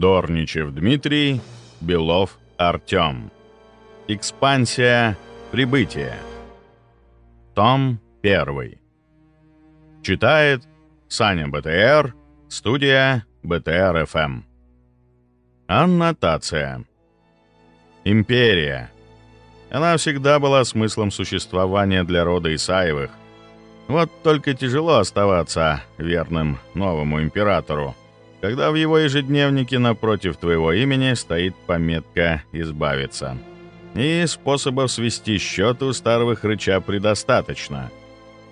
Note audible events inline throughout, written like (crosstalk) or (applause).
Дорничев Дмитрий, Белов Артем. Экспансия Прибытие. Том 1. Читает Саня БТР, студия БТР ФМ. Аннотация. Империя. Она всегда была смыслом существования для рода Исаевых. Вот только тяжело оставаться верным новому императору, когда в его ежедневнике напротив твоего имени стоит пометка «Избавиться». И способов свести счеты у старого хрыча предостаточно.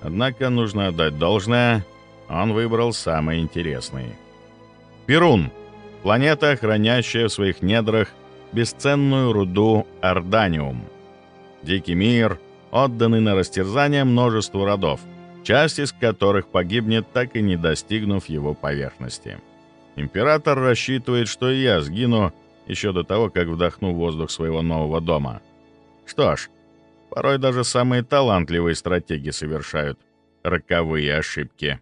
Однако нужно отдать должное, он выбрал самый интересный. Перун — планета, хранящая в своих недрах бесценную руду Орданиум. Дикий мир, отданный на растерзание множеству родов, часть из которых погибнет, так и не достигнув его поверхности. Император рассчитывает, что и я сгину еще до того, как вдохну воздух своего нового дома. Что ж, порой даже самые талантливые стратеги совершают роковые ошибки.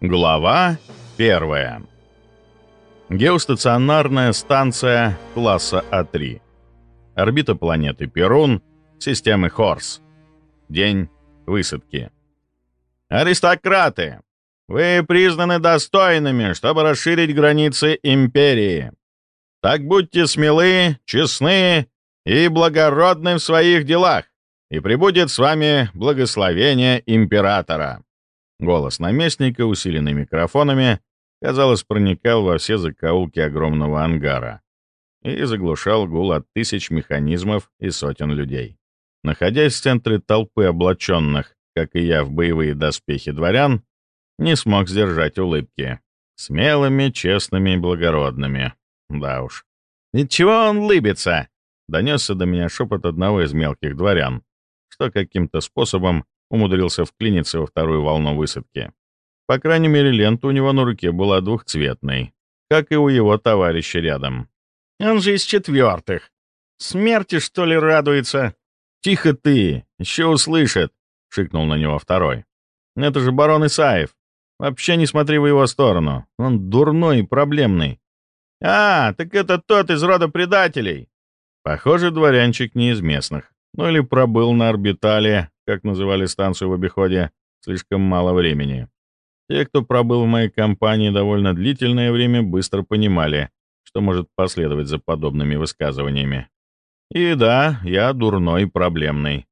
Глава первая. Геостационарная станция класса А3. Орбита планеты Перун, системы Хорс. День высадки. «Аристократы! Вы признаны достойными, чтобы расширить границы империи. Так будьте смелы, честны и благородны в своих делах, и пребудет с вами благословение императора». Голос наместника, усиленный микрофонами, казалось, проникал во все закоулки огромного ангара и заглушал гул от тысяч механизмов и сотен людей. Находясь в центре толпы облаченных, как и я, в боевые доспехи дворян, не смог сдержать улыбки. Смелыми, честными и благородными. Да уж. «И чего он лыбится?» — донесся до меня шепот одного из мелких дворян, что каким-то способом умудрился вклиниться во вторую волну высадки. По крайней мере, лента у него на руке была двухцветной, как и у его товарища рядом. «Он же из четвертых. Смерти, что ли, радуется?» «Тихо ты! Еще услышит!» — шикнул на него второй. «Это же барон Исаев. Вообще не смотри в его сторону. Он дурной и проблемный». «А, так это тот из рода предателей!» Похоже, дворянчик не из местных. Ну или пробыл на орбитале, как называли станцию в обиходе, слишком мало времени. Те, кто пробыл в моей компании довольно длительное время, быстро понимали, что может последовать за подобными высказываниями. И да, я дурной проблемный.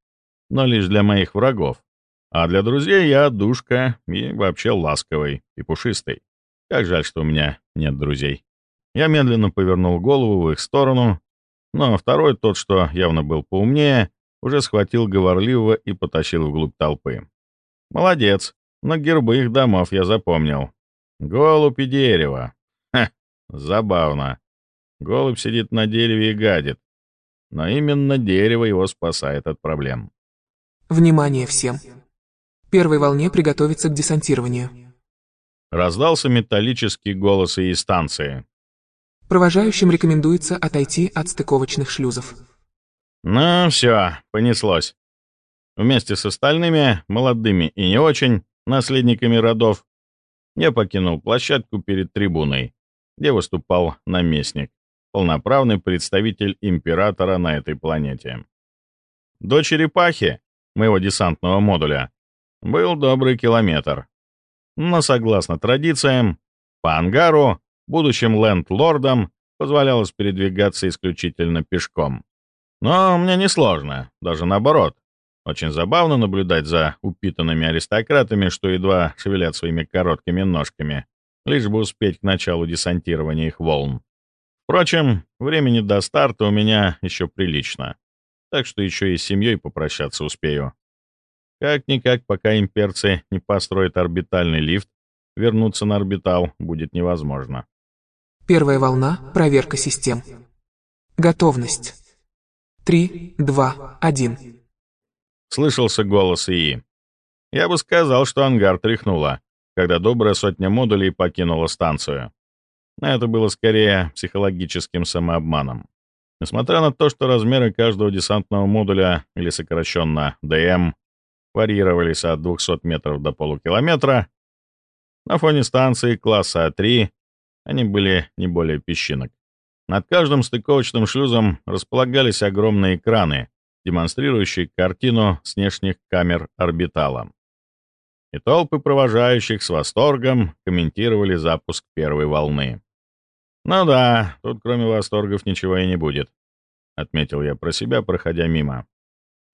Но лишь для моих врагов. А для друзей я душка и вообще ласковый и пушистый. Как жаль, что у меня нет друзей. Я медленно повернул голову в их сторону, но второй, тот, что явно был поумнее, уже схватил говорливого и потащил вглубь толпы. Молодец, но гербы их домов я запомнил. Голубь и дерево. Ха, забавно. Голубь сидит на дереве и гадит. Но именно дерево его спасает от проблем. Внимание всем! Первой волне приготовиться к десантированию. Раздался металлический голос из станции. Провожающим рекомендуется отойти от стыковочных шлюзов. Ну все, понеслось. Вместе с остальными, молодыми и не очень, наследниками родов, я покинул площадку перед трибуной, где выступал наместник, полноправный представитель императора на этой планете. До черепахи, моего десантного модуля, был добрый километр. Но, согласно традициям, по ангару будущим ленд-лордам позволялось передвигаться исключительно пешком. Но мне несложно, даже наоборот. Очень забавно наблюдать за упитанными аристократами, что едва шевелят своими короткими ножками, лишь бы успеть к началу десантирования их волн. Впрочем, времени до старта у меня еще прилично, так что еще и с семьей попрощаться успею. Как-никак, пока имперцы не построят орбитальный лифт, вернуться на орбитал будет невозможно. Первая волна — проверка систем. Готовность. Три, два, один. Слышался голос ИИ. Я бы сказал, что ангар тряхнуло, когда добрая сотня модулей покинула станцию. Но это было скорее психологическим самообманом. Несмотря на то, что размеры каждого десантного модуля, или сокращенно ДМ, варьировались от 200 метров до полукилометра. На фоне станции класса А3 они были не более песчинок. Над каждым стыковочным шлюзом располагались огромные экраны, демонстрирующие картину с внешних камер орбитала. И толпы провожающих с восторгом комментировали запуск первой волны. «Ну да, тут кроме восторгов ничего и не будет», — отметил я про себя, проходя мимо.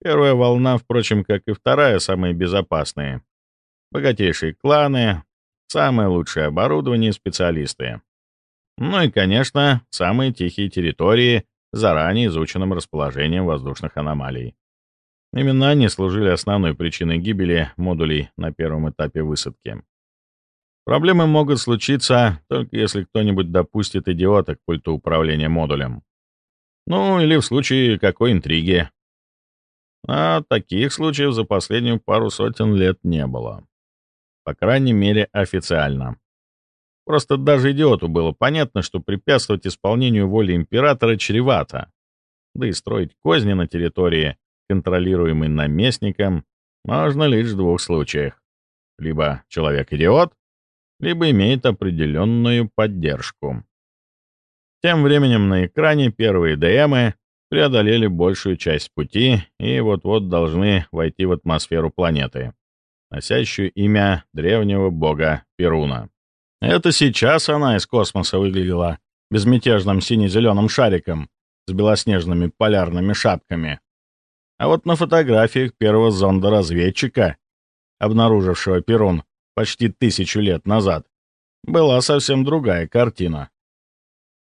Первая волна, впрочем, как и вторая, самые безопасные. Богатейшие кланы, самое лучшее оборудование и специалисты. Ну и, конечно, самые тихие территории с заранее изученным расположением воздушных аномалий. Именно они служили основной причиной гибели модулей на первом этапе высадки. Проблемы могут случиться только если кто-нибудь допустит идиота к пульту управления модулем. Ну, или в случае какой интриги. А таких случаев за последнюю пару сотен лет не было. По крайней мере, официально. Просто даже идиоту было понятно, что препятствовать исполнению воли императора чревато. Да и строить козни на территории, контролируемой наместником, можно лишь в двух случаях. Либо человек-идиот, либо имеет определенную поддержку. Тем временем на экране первые ДМы преодолели большую часть пути и вот-вот должны войти в атмосферу планеты, носящую имя древнего бога Перуна. Это сейчас она из космоса выглядела безмятежным сине-зеленым шариком с белоснежными полярными шапками. А вот на фотографиях первого зонда-разведчика, обнаружившего Перун почти тысячу лет назад, была совсем другая картина.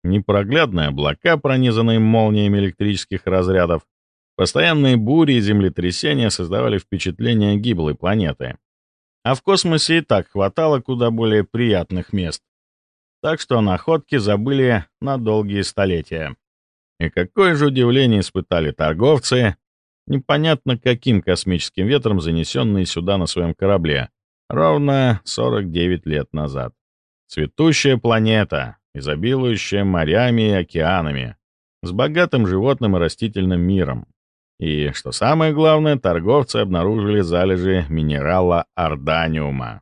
Непроглядные облака, пронизанные молниями электрических разрядов, постоянные бури и землетрясения создавали впечатление гиблой планеты. А в космосе и так хватало куда более приятных мест. Так что находки забыли на долгие столетия. И какое же удивление испытали торговцы, непонятно каким космическим ветром занесенные сюда на своем корабле, ровно 49 лет назад. Цветущая планета, изобилующая морями и океанами, с богатым животным и растительным миром. И, что самое главное, торговцы обнаружили залежи минерала орданиума.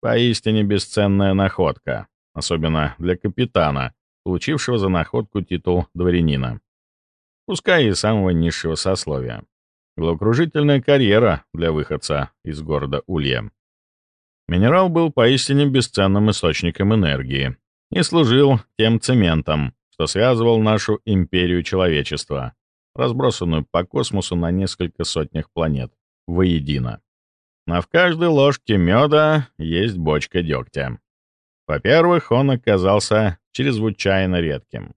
Поистине бесценная находка, особенно для капитана, получившего за находку титул дворянина. Пускай и самого низшего сословия. Головокружительная карьера для выходца из города Улья. Минерал был поистине бесценным источником энергии, и служил тем цементом, что связывал нашу империю человечества, разбросанную по космосу на несколько сотнях планет, воедино. Но в каждой ложке меда есть бочка дегтя. Во-первых, он оказался чрезвычайно редким.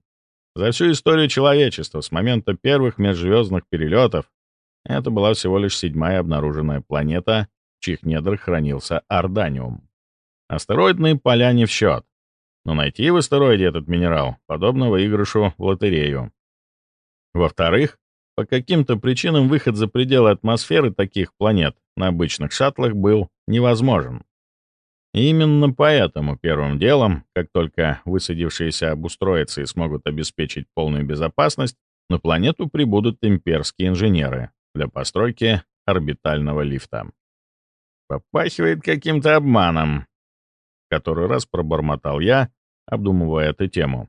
За всю историю человечества с момента первых межзвездных перелетов это была всего лишь седьмая обнаруженная планета, в чьих недрах хранился Орданиум. Астероидные поля не в счет. Но найти в астероиде этот минерал подобно выигрышу в лотерею. Во-вторых, по каким-то причинам выход за пределы атмосферы таких планет на обычных шаттлах был невозможен. И именно поэтому первым делом, как только высадившиеся обустроятся и смогут обеспечить полную безопасность, на планету прибудут имперские инженеры для постройки орбитального лифта. Попахивает каким-то обманом, который раз пробормотал я, обдумывая эту тему.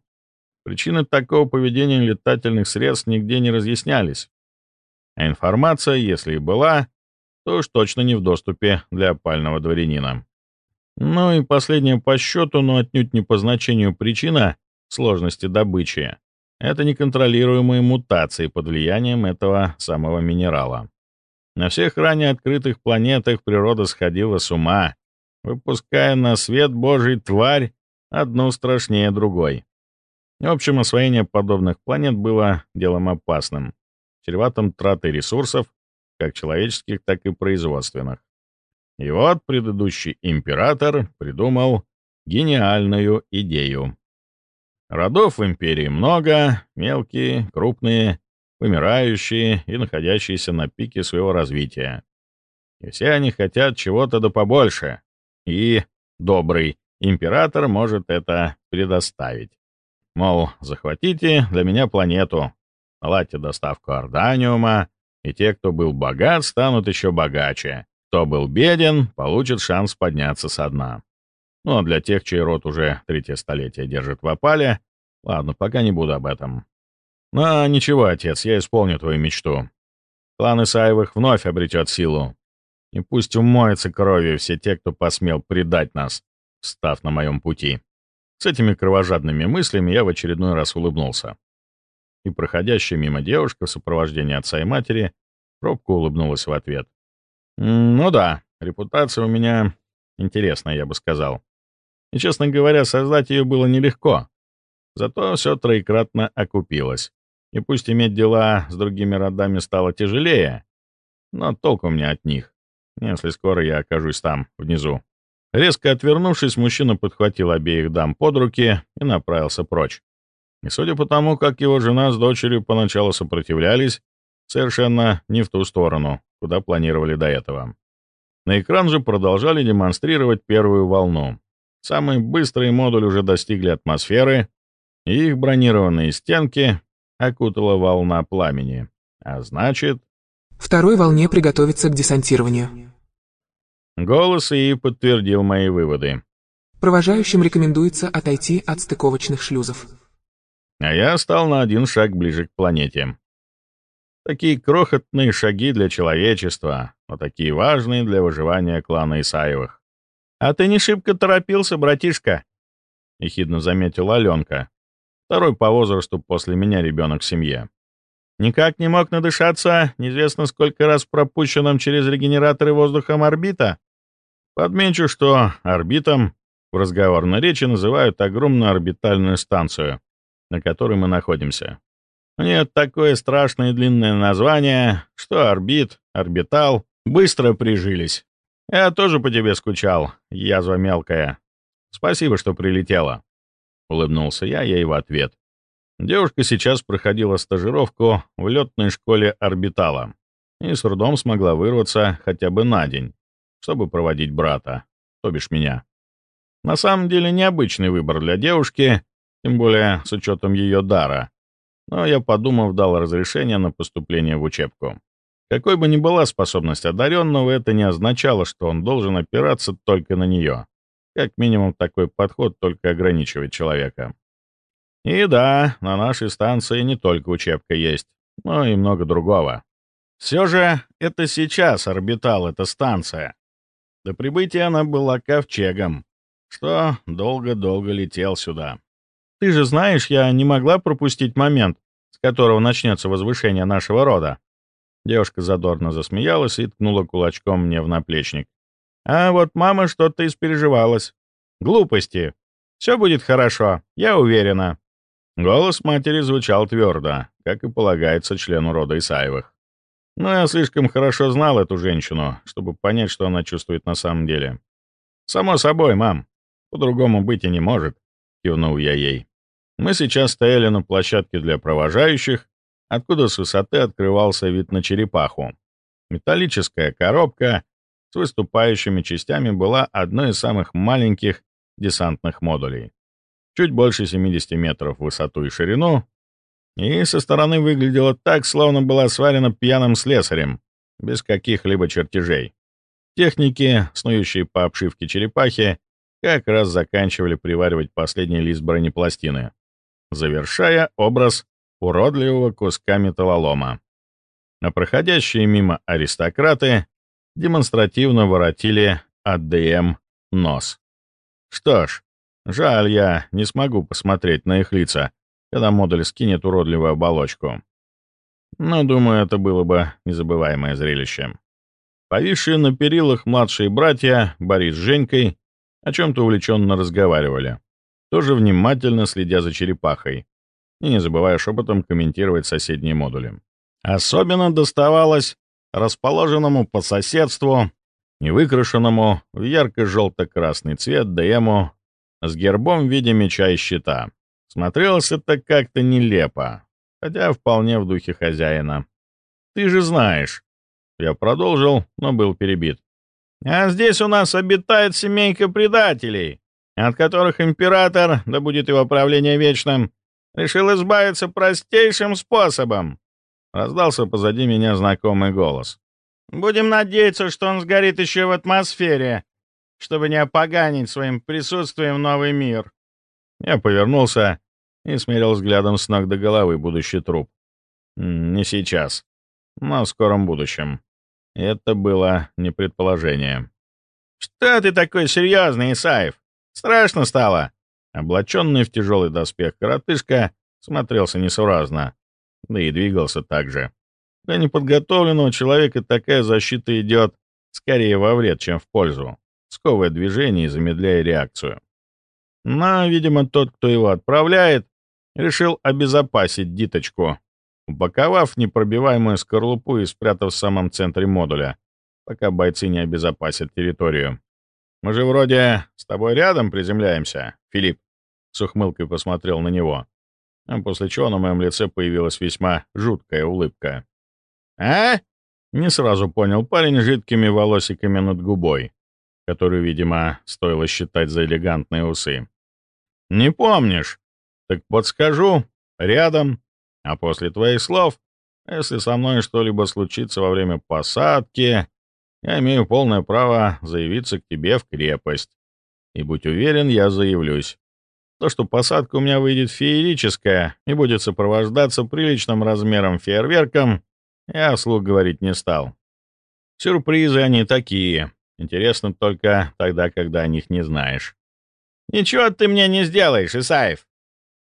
Причины такого поведения летательных средств нигде не разъяснялись. А информация, если и была, то уж точно не в доступе для опального дворянина. Ну и последняя по счету, но отнюдь не по значению причина сложности добычи — это неконтролируемые мутации под влиянием этого самого минерала. На всех ранее открытых планетах природа сходила с ума, выпуская на свет Божий тварь, одну страшнее другой. В общем, освоение подобных планет было делом опасным, чреватым тратой ресурсов, как человеческих, так и производственных. И вот предыдущий император придумал гениальную идею. Родов в империи много, мелкие, крупные, вымирающие и находящиеся на пике своего развития. И все они хотят чего-то да побольше, и добрый император может это предоставить. Мол, захватите для меня планету, наладьте доставку орданиума, и те, кто был богат, станут еще богаче, Кто был беден, получит шанс подняться со дна. Ну а для тех, чей род уже третье столетие держит в опале, ладно, пока не буду об этом. Но ничего, отец, я исполню твою мечту. Клан Исаевых вновь обретет силу. И пусть умоются кровью все те, кто посмел предать нас, встав на моем пути. С этими кровожадными мыслями я в очередной раз улыбнулся. И проходящая мимо девушка в сопровождении отца и матери робко улыбнулась в ответ. «Ну да, репутация у меня интересная, я бы сказал. И, честно говоря, создать ее было нелегко. Зато все троекратно окупилось. И пусть иметь дела с другими родами стало тяжелее, но толку меня от них, если скоро я окажусь там, внизу. Резко отвернувшись, мужчина подхватил обеих дам под руки и направился прочь. И судя по тому, как его жена с дочерью поначалу сопротивлялись, совершенно не в ту сторону, куда планировали до этого. На экран же продолжали демонстрировать первую волну. Самые быстрые модули уже достигли атмосферы, и их бронированные стенки окутала волна пламени. А значит... Второй волне приготовиться к десантированию. Голос ИИ подтвердил мои выводы. Провожающим рекомендуется отойти от стыковочных шлюзов. А я стал на один шаг ближе к планете. Такие крохотные шаги для человечества, но такие важные для выживания клана Исаевых. «А ты не шибко торопился, братишка», — ехидно заметила Аленка, второй по возрасту после меня ребенок в семье. Никак не мог надышаться неизвестно сколько раз пропущенным через регенераторы воздухом орбита. Подмечу, что орбитом в разговорной речи называют огромную орбитальную станцию, на которой мы находимся. У нее такое страшное и длинное название, что орбит, орбитал быстро прижились. Я тоже по тебе скучал, язва мелкая. Спасибо, что прилетела. — улыбнулся я ей в ответ. Девушка сейчас проходила стажировку в летной школе «Орбитала» и с трудом смогла вырваться хотя бы на день, чтобы проводить брата, то бишь меня. На самом деле необычный выбор для девушки, тем более с учетом ее дара, но я, подумав, дал разрешение на поступление в учебку. Какой бы ни была способность одаренного, это не означало, что он должен опираться только на нее. Как минимум, такой подход только ограничивает человека. И да, на нашей станции не только учебка есть, но и много другого. Все же это сейчас орбитал эта станция. До прибытия она была ковчегом, что долго-долго летел сюда. Ты же знаешь, я не могла пропустить момент, с которого начнется возвышение нашего рода. Девушка задорно засмеялась и ткнула кулачком мне в наплечник. А вот мама что-то испереживалась. Глупости. Все будет хорошо, я уверена. Голос матери звучал твердо, как и полагается члену рода Исаевых. Но я слишком хорошо знал эту женщину, чтобы понять, что она чувствует на самом деле. «Само собой, мам. По-другому быть и не может», — кивнул я ей. Мы сейчас стояли на площадке для провожающих, откуда с высоты открывался вид на черепаху. Металлическая коробка с выступающими частями была одной из самых маленьких десантных модулей. Чуть больше 70 метров в высоту и ширину, и со стороны выглядела так, словно была сварена пьяным слесарем, без каких-либо чертежей. Техники, снующие по обшивке черепахи, как раз заканчивали приваривать последний лист бронепластины, завершая образ уродливого куска металлолома. А проходящие мимо аристократы демонстративно воротили АДМ нос. Что ж, жаль, я не смогу посмотреть на их лица, когда модуль скинет уродливую оболочку. Но, думаю, это было бы незабываемое зрелище. Повисшие на перилах младшие братья, Борис с Женькой, о чем-то увлеченно разговаривали, тоже внимательно следя за черепахой и не забывая шепотом комментировать соседние модули. Особенно доставалось расположенному по соседству и выкрашенному в ярко-желто-красный цвет ДМу с гербом в виде меча и щита. Смотрелось это как-то нелепо, хотя вполне в духе хозяина. «Ты же знаешь». Я продолжил, но был перебит. «А здесь у нас обитает семейка предателей, от которых император, да будет его правление вечным, решил избавиться простейшим способом. Раздался позади меня знакомый голос. Будем надеяться, что он сгорит еще в атмосфере, чтобы не опоганить своим присутствием новый мир. Я повернулся и смерил взглядом с ног до головы будущий труп. Не сейчас, но в скором будущем. Это было не предположение. «Что ты такой серьезный, Исаев? Страшно стало!» Облаченный в тяжелый доспех коротышка смотрелся несуразно, да и двигался так же. Для неподготовленного человека такая защита идет скорее во вред, чем в пользу, сковывая движение и замедляя реакцию. Но, видимо, тот, кто его отправляет, решил обезопасить диточку, упаковав непробиваемую скорлупу и спрятав в самом центре модуля, пока бойцы не обезопасят территорию. «Мы же вроде с тобой рядом приземляемся, Филипп», — с ухмылкой посмотрел на него, после чего на моем лице появилась весьма жуткая улыбка. «А?» — не сразу понял парень жидкими волосиками над губой, которую, видимо, стоило считать за элегантные усы. «Не помнишь? Так подскажу. Рядом. А после твоих слов, если со мной что-либо случится во время посадки, я имею полное право заявиться к тебе в крепость. И будь уверен, я заявлюсь. То, что посадка у меня выйдет феерическая и будет сопровождаться приличным размером фейерверком, я вслух говорить не стал. Сюрпризы они такие. Интересно только тогда, когда о них не знаешь. «Ничего ты мне не сделаешь, Исаев!»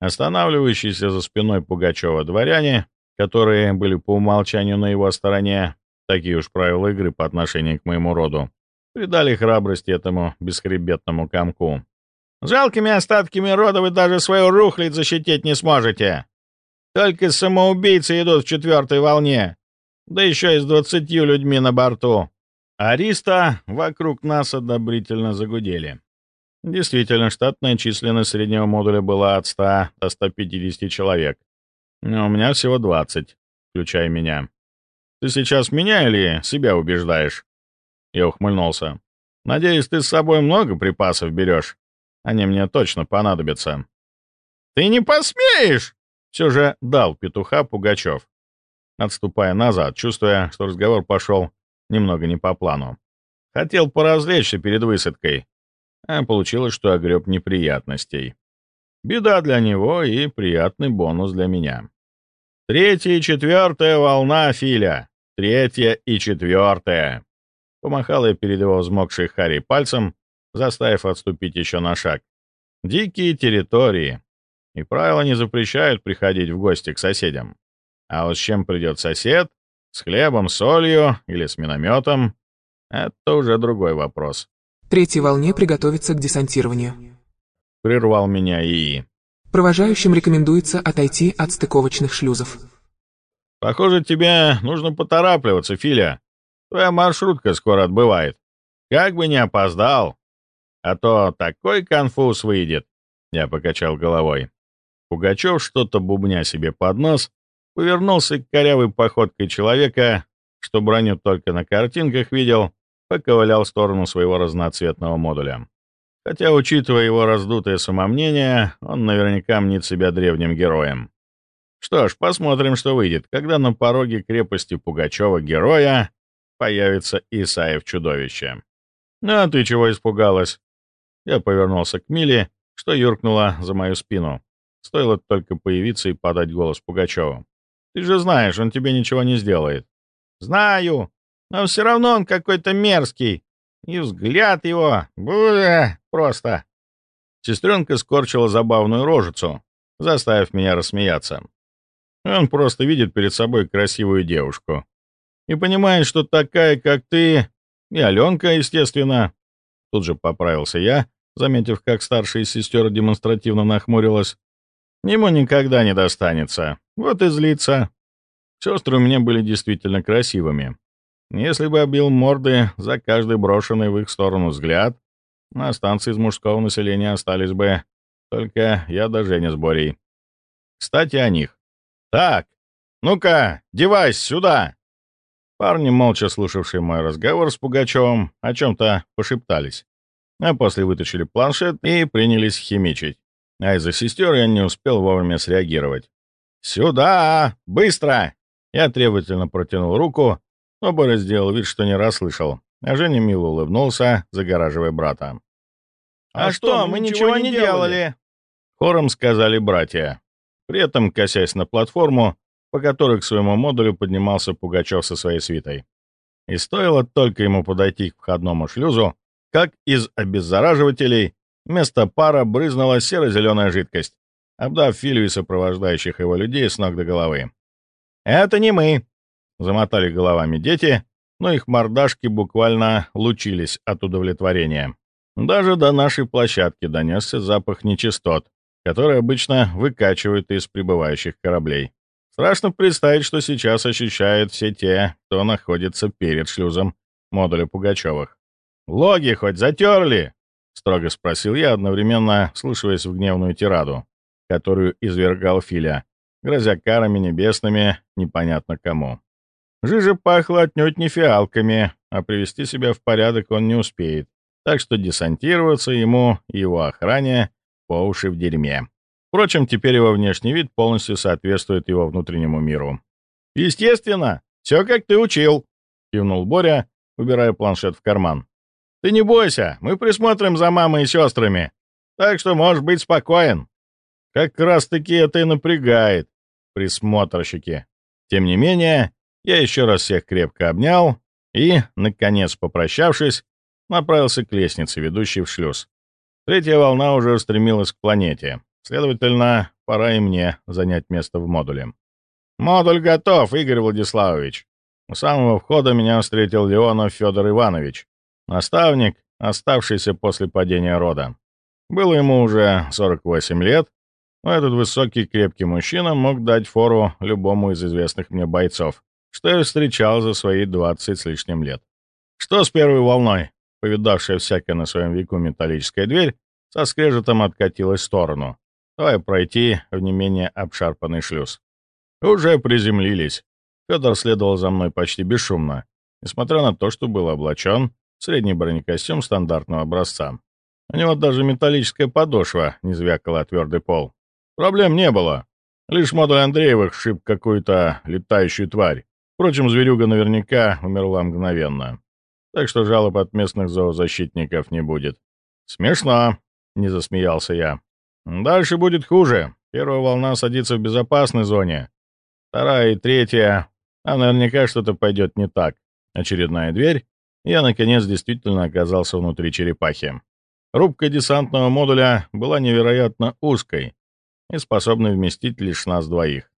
Останавливающиеся за спиной Пугачева дворяне, которые были по умолчанию на его стороне, такие уж правила игры по отношению к моему роду, придали храбрость этому бесхребетному комку. «Жалкими остатками рода вы даже свою рухлядь защитить не сможете! Только самоубийцы идут в четвертой волне, да еще и с двадцатью людьми на борту. Ариста вокруг нас одобрительно загудели. Действительно, штатная численность среднего модуля была от 100 до 150 человек. Но у меня всего 20, включая меня. Ты сейчас меня или себя убеждаешь? Я ухмыльнулся. Надеюсь, ты с собой много припасов берешь. Они мне точно понадобятся. Ты не посмеешь! Все же дал петуха Пугачев отступая назад, чувствуя, что разговор пошел немного не по плану. Хотел поразвлечься перед высадкой, а получилось, что огреб неприятностей. Беда для него и приятный бонус для меня. Третья и четвертая волна, Филя. Третья и четвертая. Помахал я перед его взмокшей Харри пальцем, заставив отступить еще на шаг. Дикие территории. И правила не запрещают приходить в гости к соседям. А вот с чем придет сосед, с хлебом, солью или с минометом, это уже другой вопрос. Третьей волне приготовиться к десантированию. Прервал меня ИИ. Провожающим рекомендуется отойти от стыковочных шлюзов. Похоже, тебе нужно поторапливаться, Филя. Твоя маршрутка скоро отбывает. Как бы не опоздал. А то такой конфуз выйдет. Я покачал головой. Пугачев, что-то бубня себе под нос, повернулся к корявой походкой человека, что броню только на картинках видел, поковылял в сторону своего разноцветного модуля. Хотя, учитывая его раздутое самомнение, он наверняка мнит себя древним героем. Что ж, посмотрим, что выйдет, когда на пороге крепости Пугачева-героя появится Исаев-чудовище. «Ну, а ты чего испугалась?» Я повернулся к Миле, что юркнула за мою спину. Стоило только появиться и подать голос Пугачеву. Ты же знаешь, он тебе ничего не сделает. Знаю, но все равно он какой-то мерзкий. И взгляд его... Бля, просто. Сестренка скорчила забавную рожицу, заставив меня рассмеяться. Он просто видит перед собой красивую девушку. И понимает, что такая, как ты, и Аленка, естественно. Тут же поправился я, заметив, как старшая из сестер демонстративно нахмурилась. Ему никогда не достанется. Вот и злится. Сестры у меня были действительно красивыми. Если бы обил морды за каждый брошенный в их сторону взгляд, на станции из мужского населения остались бы только я да Женя с Борей. Кстати, о них. «Так, ну-ка, девайс сюда!» Парни, молча слушавшие мой разговор с Пугачевым, о чем-то пошептались, а после вытащили планшет и принялись химичить а из-за сестер я не успел вовремя среагировать. «Сюда! Быстро!» Я требовательно протянул руку, но Боря сделал вид, что не расслышал, а Женя мило улыбнулся, загораживая брата. «А, а что, мы ничего не делали?» Хором сказали братья, при этом косясь на платформу, по которой к своему модулю поднимался Пугачев со своей свитой. И стоило только ему подойти к входному шлюзу, как из обеззараживателей вместо пара брызнула серо-зеленая жидкость, обдав Филю и сопровождающих его людей с ног до головы. «Это не мы!» — замотали головами дети, но их мордашки буквально лучились от удовлетворения. Даже до нашей площадки донесся запах нечистот, который обычно выкачивают из прибывающих кораблей. Страшно представить, что сейчас ощущают все те, кто находится перед шлюзом модуля Пугачевых. «Логи хоть затерли?» — строго спросил я, одновременно слушаясь в гневную тираду, которую извергал Филя, грозя карами небесными непонятно кому. Жижа пахла отнюдь не фиалками, а привести себя в порядок он не успеет, так что десантироваться ему и его охране по уши в дерьме. Впрочем, теперь его внешний вид полностью соответствует его внутреннему миру. «Естественно! Все, как ты учил!» — кивнул Боря, убирая планшет в карман. «Ты не бойся, мы присмотрим за мамой и сестрами, так что можешь быть спокоен». Как раз-таки это и напрягает, присмотрщики. Тем не менее, я еще раз всех крепко обнял и, наконец попрощавшись, направился к лестнице, ведущей в шлюз. Третья волна уже устремилась к планете. Следовательно, пора и мне занять место в модуле. «Модуль готов, Игорь Владиславович!» У самого входа меня встретил Леонов Федор Иванович, наставник, оставшийся после падения рода. Было ему уже 48 лет, но этот высокий крепкий мужчина мог дать фору любому из известных мне бойцов, что я встречал за свои 20 с лишним лет. Что с первой волной? Повидавшая всякое на своем веку металлическая дверь со скрежетом откатилась в сторону, давая пройти в не менее обшарпанный шлюз. Уже приземлились. Федор следовал за мной почти бесшумно, несмотря на то, что был облачен средний бронекостюм стандартного образца. У него даже металлическая подошва не звякала твердый пол. Проблем не было. Лишь модуль Андреевых шиб какую-то летающую тварь. Впрочем, зверюга наверняка умерла мгновенно. Так что жалоб от местных зоозащитников не будет. «Смешно», — не засмеялся я. «Дальше будет хуже. Первая волна садится в безопасной зоне. Вторая и третья. А наверняка что-то пойдет не так. Очередная дверь. Я, наконец, действительно оказался внутри черепахи. Рубка десантного модуля была невероятно узкой и способной вместить лишь нас двоих.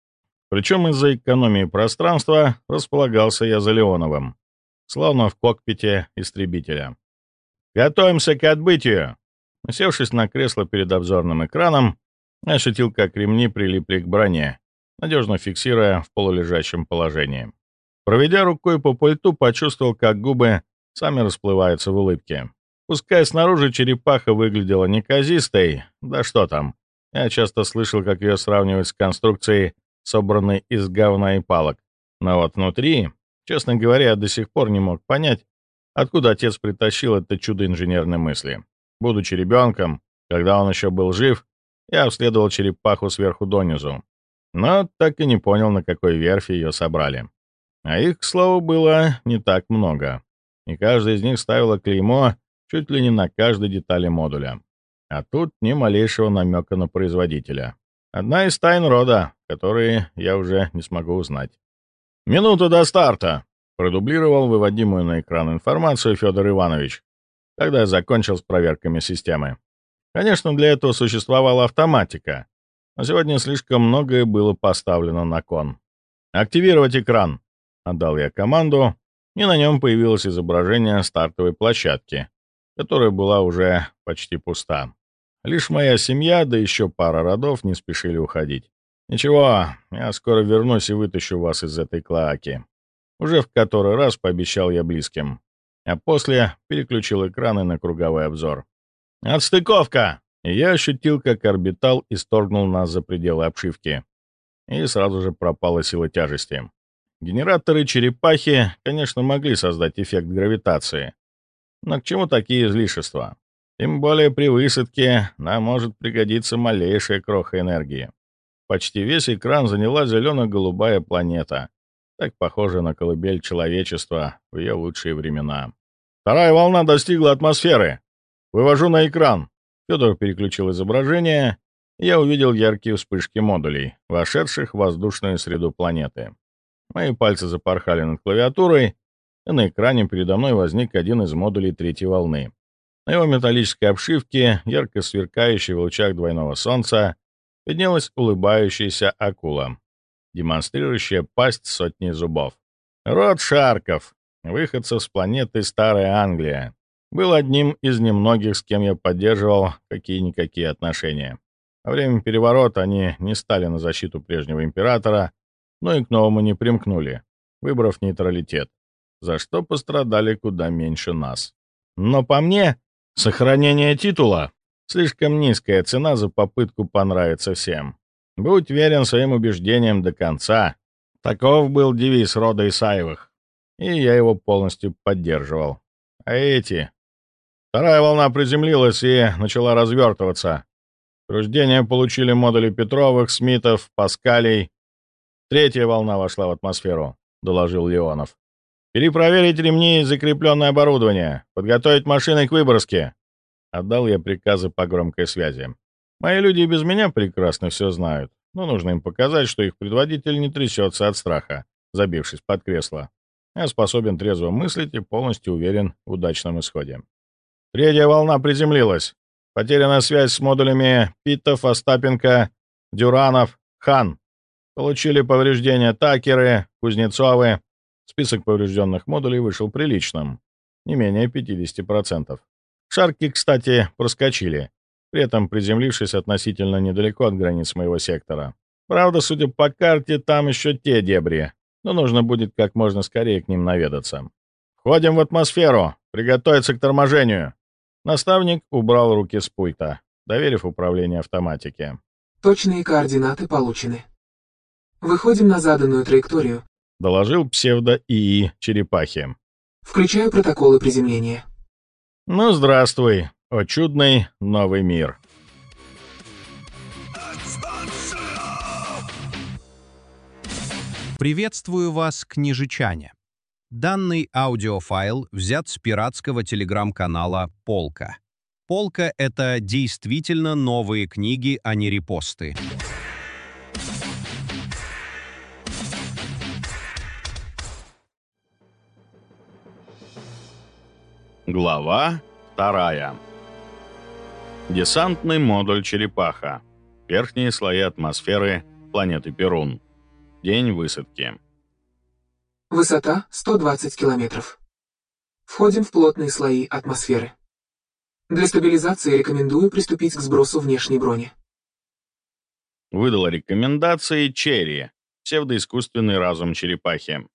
Причем из-за экономии пространства располагался я за Леоновым, словно в кокпите истребителя. «Готовимся к отбытию!» Усевшись на кресло перед обзорным экраном, ощутил, как ремни прилипли к броне, надежно фиксируя в полулежащем положении. Проведя рукой по пульту, почувствовал, как губы сами расплываются в улыбке. Пускай снаружи черепаха выглядела неказистой, да что там. Я часто слышал, как ее сравнивают с конструкцией собранный из говна и палок. Но вот внутри, честно говоря, я до сих пор не мог понять, откуда отец притащил это чудо инженерной мысли. Будучи ребенком, когда он еще был жив, я обследовал черепаху сверху донизу, но так и не понял, на какой верфи ее собрали. А их, к слову, было не так много, и каждая из них ставила клеймо чуть ли не на каждой детали модуля. А тут ни малейшего намека на производителя. Одна из тайн рода, которые я уже не смогу узнать. «Минута до старта!» — продублировал выводимую на экран информацию Федор Иванович, когда я закончил с проверками системы. Конечно, для этого существовала автоматика, но сегодня слишком многое было поставлено на кон. «Активировать экран!» — отдал я команду, и на нем появилось изображение стартовой площадки, которая была уже почти пуста. Лишь моя семья, да еще пара родов не спешили уходить. Ничего, я скоро вернусь и вытащу вас из этой клоаки. Уже в который раз пообещал я близким. А после переключил экраны на круговой обзор. «Отстыковка!» Я ощутил, как орбитал исторгнул нас за пределы обшивки. И сразу же пропала сила тяжести. Генераторы черепахи, конечно, могли создать эффект гравитации. Но к чему такие излишества? Тем более при высадке нам может пригодиться малейшая кроха энергии. Почти весь экран заняла зелено-голубая планета, так похожая на колыбель человечества в ее лучшие времена. «Вторая волна достигла атмосферы. Вывожу на экран». Федор переключил изображение, и я увидел яркие вспышки модулей, вошедших в воздушную среду планеты. Мои пальцы запорхали над клавиатурой, и на экране передо мной возник один из модулей третьей волны. На его металлической обшивке, ярко сверкающей в лучах двойного солнца, виднелась улыбающаяся акула, демонстрирующая пасть сотни зубов. Род Шарков, выходцев с планеты Старая Англия, был одним из немногих, с кем я поддерживал какие-никакие отношения. Во время переворота они не стали на защиту прежнего императора, но и к новому не примкнули, выбрав нейтралитет, за что пострадали куда меньше нас. Но по мне, сохранение титула — слишком низкая цена за попытку понравиться всем. Будь верен своим убеждениям до конца. Таков был девиз рода Исаевых, и я его полностью поддерживал. А эти... Вторая волна приземлилась и начала развертываться. Рождение получили модули Петровых, Смитов, Паскалей. Третья волна вошла в атмосферу, — доложил Леонов. «Перепроверить ремни и закрепленное оборудование. Подготовить машины к выброске». Отдал я приказы по громкой связи. Мои люди и без меня прекрасно все знают, но нужно им показать, что их предводитель не трясется от страха, забившись под кресло, а способен трезво мыслить и полностью уверен в удачном исходе. Третья волна приземлилась. Потеряна связь с модулями Питтов, Остапенко, Дюранов, Хан. Получили повреждения Такеры, Кузнецовы. Список поврежденных модулей вышел приличным, не менее 50%. Шарки, кстати, проскочили, при этом приземлившись относительно недалеко от границ моего сектора. Правда, судя по карте, там еще те дебри, но нужно будет как можно скорее к ним наведаться. «Входим в атмосферу! Приготовиться к торможению!» Наставник убрал руки с пульта, доверив управление автоматике. Точные координаты получены. Выходим на заданную траекторию. Доложил псевдо-ИИ черепахи. Включаю протоколы приземления. Ну, здравствуй, о чудный новый мир. Приветствую вас, княжичане. Данный аудиофайл взят с пиратского телеграм-канала «Полка». «Полка» — это действительно новые книги, а не репосты. Глава вторая. Десантный модуль «Черепаха». Верхние слои атмосферы планеты Перун. День высадки. Высота 120 километров. Входим в плотные слои атмосферы. Для стабилизации рекомендую приступить к сбросу внешней брони. Выдала рекомендации Черри, псевдоискусственный разум черепахи.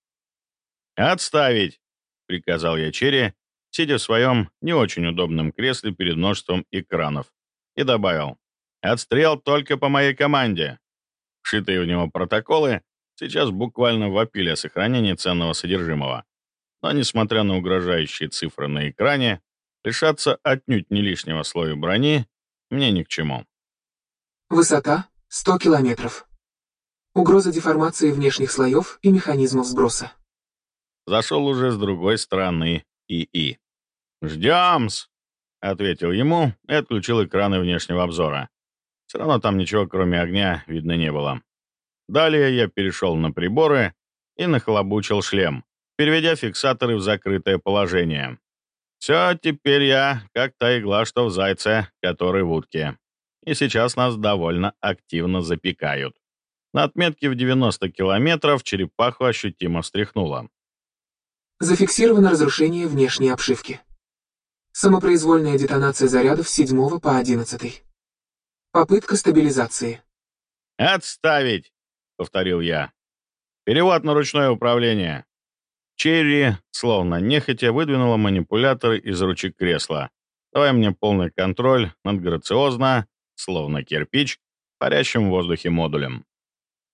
«Отставить!» — приказал я Черри, сидя в своем не очень удобном кресле перед множеством экранов, и добавил «Отстрел только по моей команде». Вшитые в него протоколы сейчас буквально вопили о сохранении ценного содержимого. Но, несмотря на угрожающие цифры на экране, лишаться отнюдь не лишнего слоя брони мне ни к чему. Высота 100 километров. Угроза деформации внешних слоев и механизмов сброса. Зашел уже с другой стороны ИИ. «Ждем-с!» — ответил ему и отключил экраны внешнего обзора. Все равно там ничего, кроме огня, видно не было. Далее я перешел на приборы и нахлобучил шлем, переведя фиксаторы в закрытое положение. Все, теперь я как та игла, что в зайце, который в утке. И сейчас нас довольно активно запекают. На отметке в 90 километров черепаху ощутимо встряхнуло. Зафиксировано разрушение внешней обшивки. Самопроизвольная детонация зарядов с 7 по 11. Попытка стабилизации. «Отставить!» — повторил я. «Перевод на ручное управление». Черри, словно нехотя, выдвинула манипуляторы из ручек кресла, давая мне полный контроль над грациозно, словно кирпич, парящим в воздухе модулем.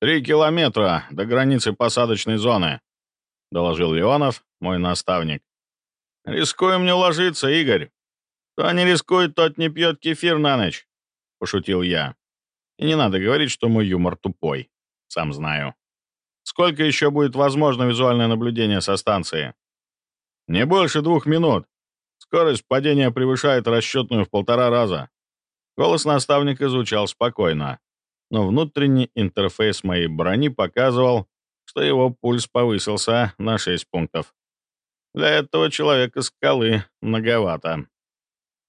«Три километра до границы посадочной зоны», — доложил Леонов, мой наставник. «Рискуем не уложиться, Игорь. Кто не рискует, тот не пьет кефир на ночь», — пошутил я. И не надо говорить, что мой юмор тупой. Сам знаю. Сколько еще будет возможно визуальное наблюдение со станции? Не больше двух минут. Скорость падения превышает расчетную в полтора раза. Голос наставника звучал спокойно, но внутренний интерфейс моей брони показывал, что его пульс повысился на 6 пунктов. Для этого человека скалы многовато.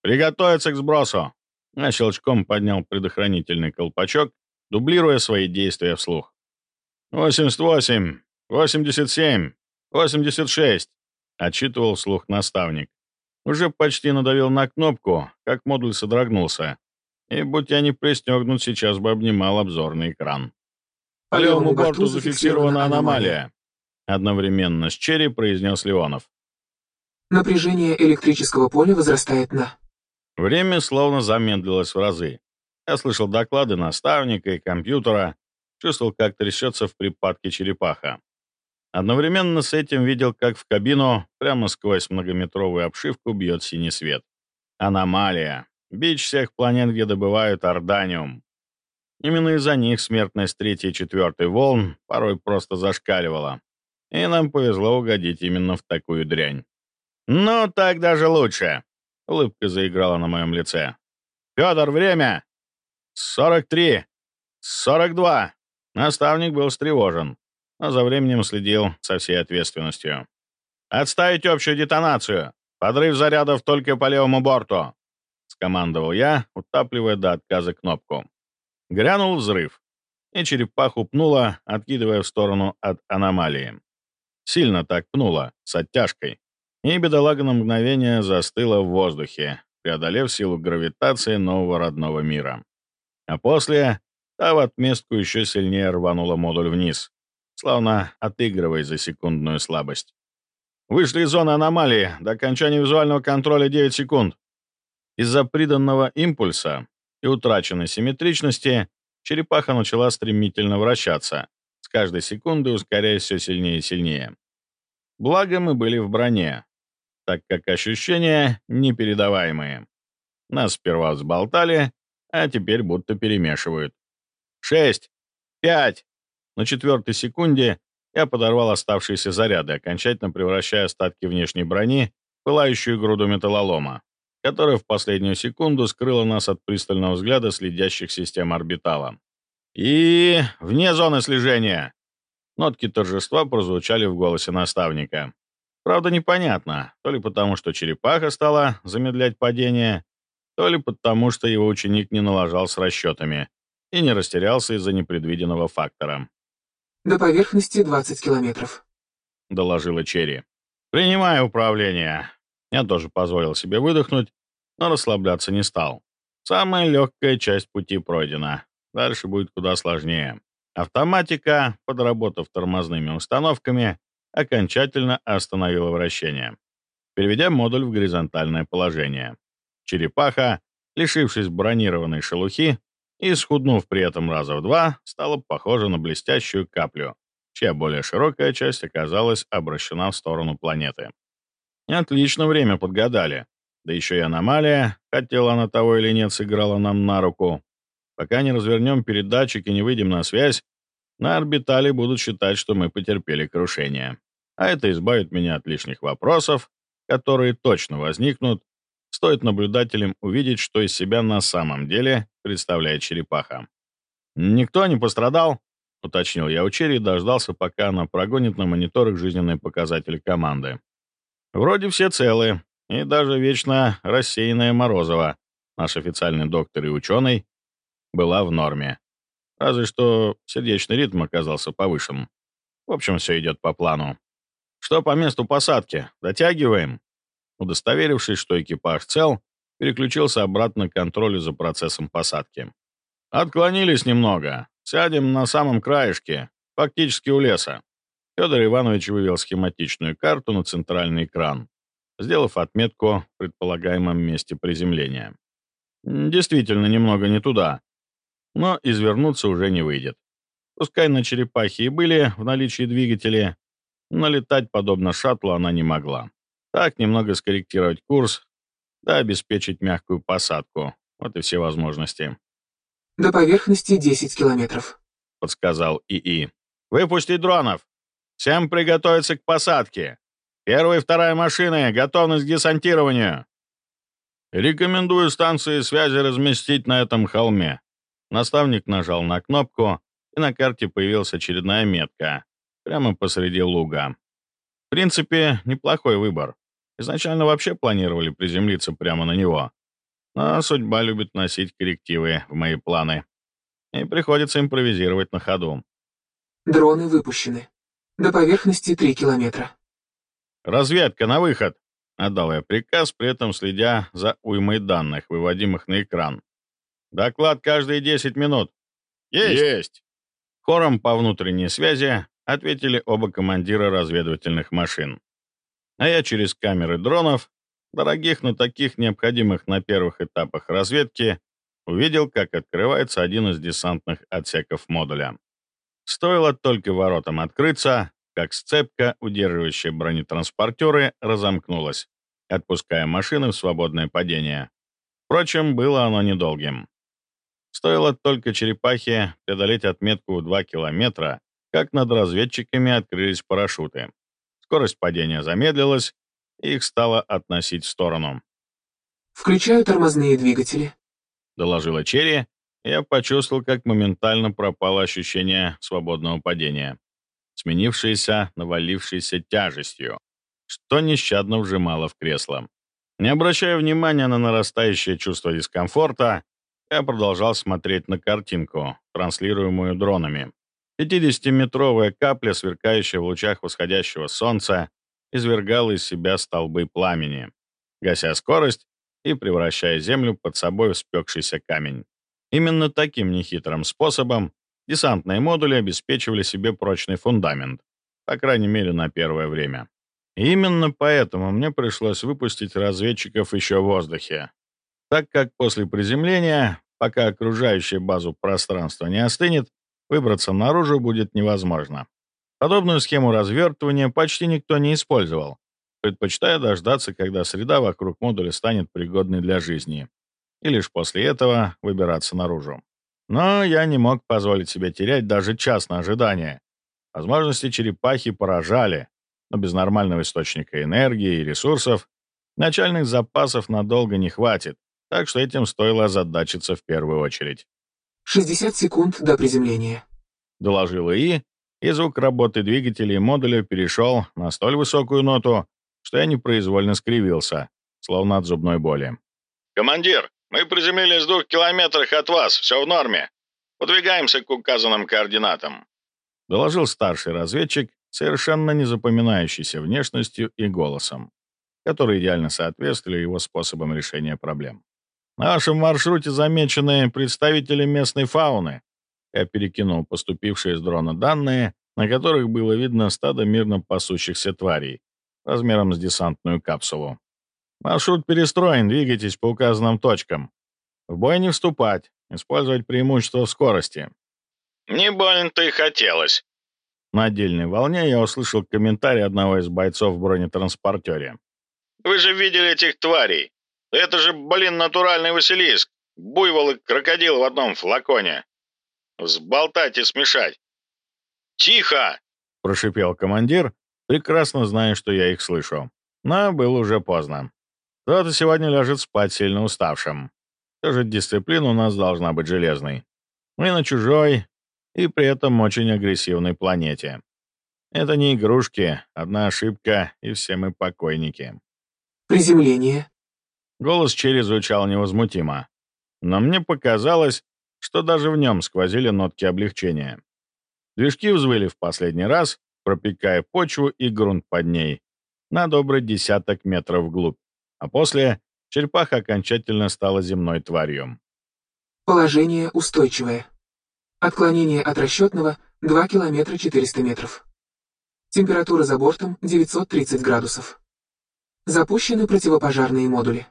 «Приготовиться к сбросу!» А щелчком поднял предохранительный колпачок, дублируя свои действия вслух. «88, 87, 86», — отчитывал вслух наставник. Уже почти надавил на кнопку, как модуль содрогнулся. И, будь я не пристегнут, сейчас бы обнимал обзорный экран. «По левому борту зафиксирована аномалия», — одновременно с Черри произнес Леонов. Напряжение электрического поля возрастает на Время словно замедлилось в разы. Я слышал доклады наставника и компьютера, чувствовал, как трясется в припадке черепаха. Одновременно с этим видел, как в кабину прямо сквозь многометровую обшивку бьет синий свет. Аномалия. Бич всех планет, где добывают орданиум. Именно из-за них смертность третьей и четвертой волн порой просто зашкаливала. И нам повезло угодить именно в такую дрянь. «Ну, так даже лучше», Улыбка заиграла на моем лице. «Федор, время!» «Сорок три! Сорок два!» Наставник был встревожен, но за временем следил со всей ответственностью. «Отставить общую детонацию! Подрыв зарядов только по левому борту!» — скомандовал я, утапливая до отказа кнопку. Грянул взрыв, и черепаху пнула, откидывая в сторону от аномалии. Сильно так пнула, с оттяжкой и бедолага на мгновение застыла в воздухе, преодолев силу гравитации нового родного мира. А после та в отместку еще сильнее рванула модуль вниз, словно отыгрывая за секундную слабость. Вышли из зоны аномалии, до окончания визуального контроля 9 секунд. Из-за приданного импульса и утраченной симметричности черепаха начала стремительно вращаться, каждой секундой ускоряясь все сильнее и сильнее. Благо мы были в броне, так как ощущения непередаваемые. Нас сперва взболтали, а теперь будто перемешивают. Шесть! Пять! На четвертой секунде я подорвал оставшиеся заряды, окончательно превращая остатки внешней брони в пылающую груду металлолома, которая в последнюю секунду скрыла нас от пристального взгляда следящих систем орбитала. И вне зоны слежения. Нотки торжества прозвучали в голосе наставника. Правда, непонятно, то ли потому, что черепаха стала замедлять падение, то ли потому, что его ученик не налажал с расчетами и не растерялся из-за непредвиденного фактора. «До поверхности 20 километров», — доложила Черри. «Принимаю управление». Я тоже позволил себе выдохнуть, но расслабляться не стал. Самая легкая часть пути пройдена. Дальше будет куда сложнее. Автоматика, подработав тормозными установками, окончательно остановила вращение, переведя модуль в горизонтальное положение. Черепаха, лишившись бронированной шелухи и схуднув при этом раза в два, стала похожа на блестящую каплю, чья более широкая часть оказалась обращена в сторону планеты. Отлично время подгадали. Да еще и аномалия, хотела она того или нет, сыграла нам на руку. Пока не развернем передатчик и не выйдем на связь, на орбитале будут считать, что мы потерпели крушение а это избавит меня от лишних вопросов, которые точно возникнут, стоит наблюдателям увидеть, что из себя на самом деле представляет черепаха. «Никто не пострадал?» — уточнил я у Черри и дождался, пока она прогонит на мониторах жизненные показатели команды. «Вроде все целы, и даже вечно рассеянная Морозова, наш официальный доктор и ученый, была в норме. Разве что сердечный ритм оказался повышен. В общем, все идет по плану. «Что по месту посадки? Дотягиваем?» Удостоверившись, что экипаж цел, переключился обратно к контролю за процессом посадки. «Отклонились немного. Сядем на самом краешке, фактически у леса». Федор Иванович вывел схематичную карту на центральный экран, сделав отметку в предполагаемом месте приземления. Действительно, немного не туда, но извернуться уже не выйдет. Пускай на черепахе и были в наличии двигатели, но летать подобно шаттлу она не могла. Так, немного скорректировать курс, да обеспечить мягкую посадку. Вот и все возможности. «До поверхности 10 километров», — подсказал ИИ. Выпустить дронов! Всем приготовиться к посадке! Первая и вторая машины, готовность к десантированию!» «Рекомендую станции связи разместить на этом холме». Наставник нажал на кнопку, и на карте появилась очередная метка, прямо посреди луга. В принципе, неплохой выбор. Изначально вообще планировали приземлиться прямо на него. Но судьба любит носить коррективы в мои планы. И приходится импровизировать на ходу. Дроны выпущены. До поверхности 3 километра. «Разведка, на выход!» — отдал я приказ, при этом следя за уймой данных, выводимых на экран. «Доклад каждые 10 минут». «Есть!», Есть. Хором по внутренней связи ответили оба командира разведывательных машин. А я через камеры дронов, дорогих, но таких необходимых на первых этапах разведки, увидел, как открывается один из десантных отсеков модуля. Стоило только воротам открыться, как сцепка, удерживающая бронетранспортеры, разомкнулась, отпуская машины в свободное падение. Впрочем, было оно недолгим. Стоило только черепахе преодолеть отметку в 2 километра, как над разведчиками открылись парашюты. Скорость падения замедлилась, и их стало относить в сторону. «Включаю тормозные двигатели», — доложила Черри. Я почувствовал, как моментально пропало ощущение свободного падения сменившееся навалившейся тяжестью, что нещадно вжимало в кресло. Не обращая внимания на нарастающее чувство дискомфорта, я продолжал смотреть на картинку, транслируемую дронами. 50-метровая капля, сверкающая в лучах восходящего солнца, извергала из себя столбы пламени, гася скорость и превращая Землю под собой в спекшийся камень. Именно таким нехитрым способом Десантные модули обеспечивали себе прочный фундамент, по крайней мере, на первое время. И именно поэтому мне пришлось выпустить разведчиков еще в воздухе, так как после приземления, пока окружающее базу пространство не остынет, выбраться наружу будет невозможно. Подобную схему развертывания почти никто не использовал, предпочитая дождаться, когда среда вокруг модуля станет пригодной для жизни, и лишь после этого выбираться наружу. Но я не мог позволить себе терять даже час на ожидание. Возможности черепахи поражали, но без нормального источника энергии и ресурсов начальных запасов надолго не хватит, так что этим стоило озадачиться в первую очередь. «60 секунд до приземления», — доложил ИИ, и звук работы двигателей модуля перешел на столь высокую ноту, что я непроизвольно скривился, словно от зубной боли. «Командир, мы приземлились в двух километрах от вас, все в норме. Подвигаемся к указанным координатам», — доложил старший разведчик, совершенно не запоминающийся внешностью и голосом, которые идеально соответствовали его способам решения проблем. «На вашем маршруте замечены представители местной фауны». Я перекинул поступившие с дрона данные, на которых было видно стадо мирно пасущихся тварей, размером с десантную капсулу. Маршрут перестроен, двигайтесь по указанным точкам. В бой не вступать, использовать преимущество в скорости. Не больно-то и хотелось. На отдельной волне я услышал комментарий одного из бойцов в бронетранспортере. Вы же видели этих тварей. Это же, блин, натуральный Василиск. Буйвол и крокодил в одном флаконе. Взболтать и смешать. «Тихо!» — прошипел командир, прекрасно зная, что я их слышу. Но было уже поздно. Кто-то сегодня ляжет спать сильно уставшим. Все же дисциплина у нас должна быть железной. Мы на чужой и при этом очень агрессивной планете. Это не игрушки, одна ошибка, и все мы покойники. «Приземление». Голос Черри звучал невозмутимо. Но мне показалось, что даже в нем сквозили нотки облегчения. Движки взвыли в последний раз, пропекая почву и грунт под ней на добрый десяток метров вглубь а после черепаха окончательно стала земной тварью. Положение устойчивое. Отклонение от расчетного 2 километра 400 метров. Температура за бортом 930 градусов. Запущены противопожарные модули.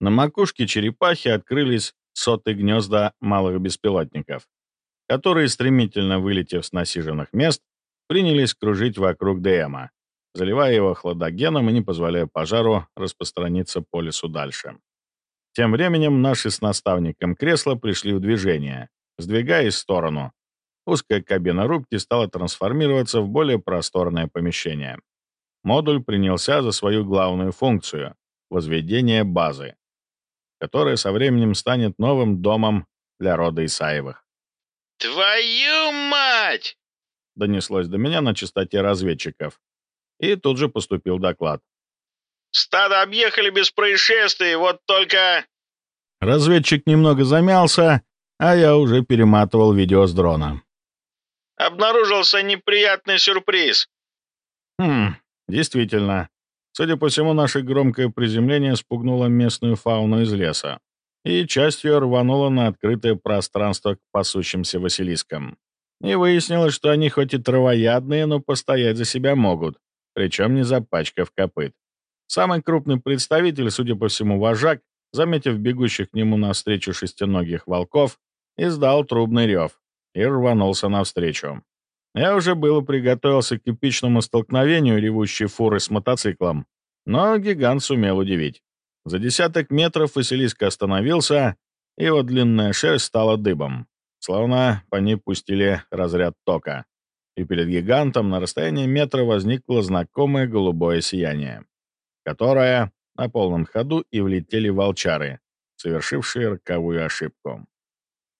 На макушке черепахи открылись соты гнезда малых беспилотников, которые, стремительно вылетев с насиженных мест, принялись кружить вокруг ДМа, заливая его хладогеном и не позволяя пожару распространиться по лесу дальше. Тем временем наши с наставником кресла пришли в движение, сдвигаясь в сторону, узкая кабина рубки стала трансформироваться в более просторное помещение. Модуль принялся за свою главную функцию — возведение базы, которая со временем станет новым домом для рода Исаевых. «Твою мать!» — донеслось до меня на частоте разведчиков. И тут же поступил доклад. «Стадо объехали без происшествий, вот только...» Разведчик немного замялся, а я уже перематывал видео с дрона. «Обнаружился неприятный сюрприз». Хм, действительно. Судя по всему, наше громкое приземление спугнуло местную фауну из леса и частью рвануло на открытое пространство к пасущимся Василискам. И выяснилось, что они хоть и травоядные, но постоять за себя могут, причем не запачкав копыт. Самый крупный представитель, судя по всему, вожак, заметив бегущих к нему навстречу шестиногих волков, издал трубный рев и рванулся навстречу. Я уже было приготовился к эпичному столкновению ревущей фуры с мотоциклом, но гигант сумел удивить. За десяток метров Василиск остановился, и его длинная шерсть стала дыбом, словно по ней пустили разряд тока. И перед гигантом на расстоянии метра возникло знакомое голубое сияние, которое на полном ходу и влетели волчары, совершившие роковую ошибку.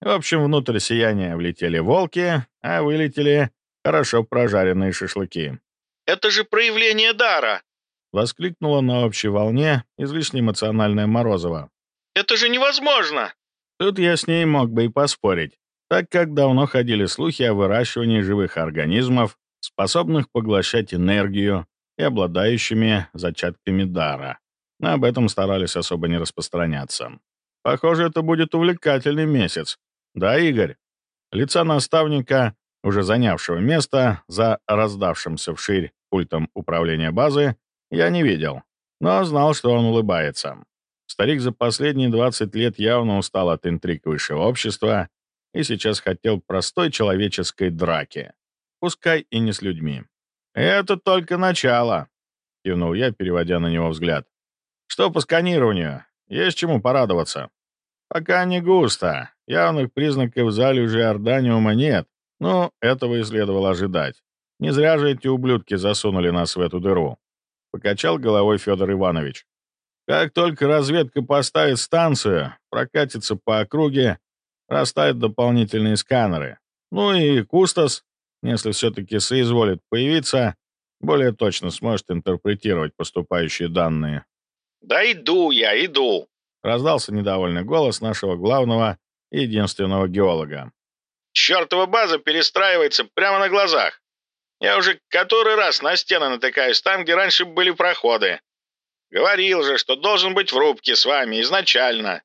В общем, внутрь сияния влетели волки, а вылетели хорошо прожаренные шашлыки. «Это же проявление дара!» — воскликнула на общей волне излишне эмоциональная Морозова. «Это же невозможно!» Тут я с ней мог бы и поспорить, так как давно ходили слухи о выращивании живых организмов, способных поглощать энергию и обладающими зачатками дара. Но об этом старались особо не распространяться. Похоже, это будет увлекательный месяц. Да, Игорь? Лица наставника уже занявшего место за раздавшимся вширь пультом управления базы, я не видел, но знал, что он улыбается. Старик за последние 20 лет явно устал от интриг высшего общества и сейчас хотел простой человеческой драки, пускай и не с людьми. «Это только начало», — кивнул я, переводя на него взгляд. «Что по сканированию? Есть чему порадоваться?» «Пока не густо. Явных признаков залежи орданиума нет, но этого и следовало ожидать. Не зря же эти ублюдки засунули нас в эту дыру. Покачал головой Федор Иванович. Как только разведка поставит станцию, прокатится по округе, расставит дополнительные сканеры. Ну и Кустас, если все-таки соизволит появиться, более точно сможет интерпретировать поступающие данные. «Да иду я, иду!» — раздался недовольный голос нашего главного и единственного геолога. Чертова база перестраивается прямо на глазах. Я уже который раз на стены натыкаюсь там, где раньше были проходы. Говорил же, что должен быть в рубке с вами изначально.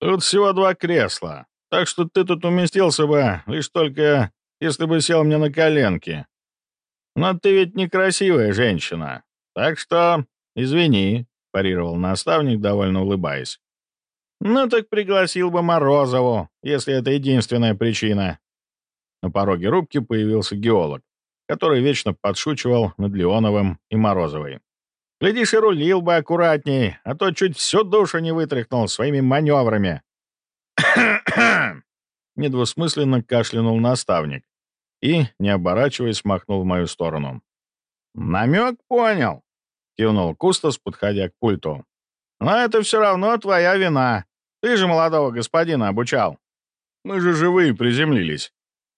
Тут всего два кресла, так что ты тут уместился бы, лишь только если бы сел мне на коленки. Но ты ведь некрасивая женщина, так что извини, — парировал наставник, довольно улыбаясь. «Ну так пригласил бы Морозову, если это единственная причина». На пороге рубки появился геолог, который вечно подшучивал над Леоновым и Морозовой. «Глядишь, и рулил бы аккуратней, а то чуть всю душу не вытряхнул своими маневрами». (coughs) Недвусмысленно кашлянул наставник и, не оборачиваясь, махнул в мою сторону. «Намек понял», — кивнул Кустас, подходя к пульту. Но это все равно твоя вина. Ты же молодого господина обучал. Мы же живые приземлились.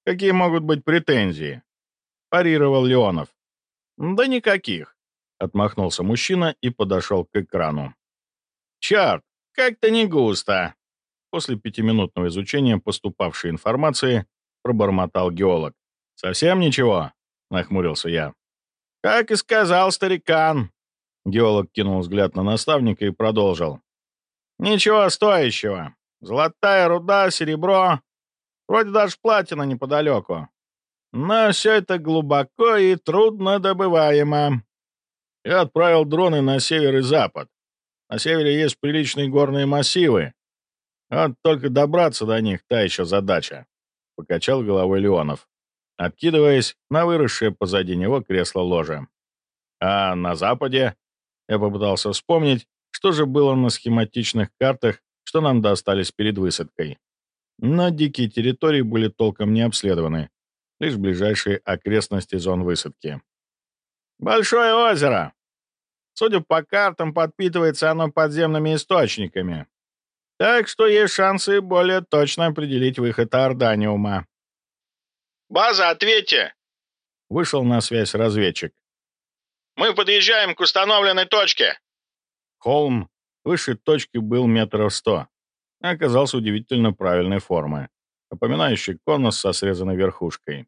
Какие могут быть претензии?» Парировал Леонов. «Да никаких», — отмахнулся мужчина и подошел к экрану. «Черт, как-то не густо!» После пятиминутного изучения поступавшей информации пробормотал геолог. «Совсем ничего?» — нахмурился я. «Как и сказал старикан», Геолог кинул взгляд на наставника и продолжил. «Ничего стоящего. Золотая руда, серебро, вроде даже платина неподалеку. Но все это глубоко и трудно добываемо. Я отправил дроны на север и запад. На севере есть приличные горные массивы. Вот только добраться до них — та еще задача», — покачал головой Леонов, откидываясь на выросшее позади него кресло ложа. «А на западе?» Я попытался вспомнить, что же было на схематичных картах, что нам достались перед высадкой. Но дикие территории были толком не обследованы, лишь ближайшие окрестности зон высадки. «Большое озеро. Судя по картам, подпитывается оно подземными источниками. Так что есть шансы более точно определить выход Орданиума». «База, ответьте!» — вышел на связь разведчик. «Мы подъезжаем к установленной точке!» Холм выше точки был метров сто. Оказался удивительно правильной формы, напоминающий конус со срезанной верхушкой.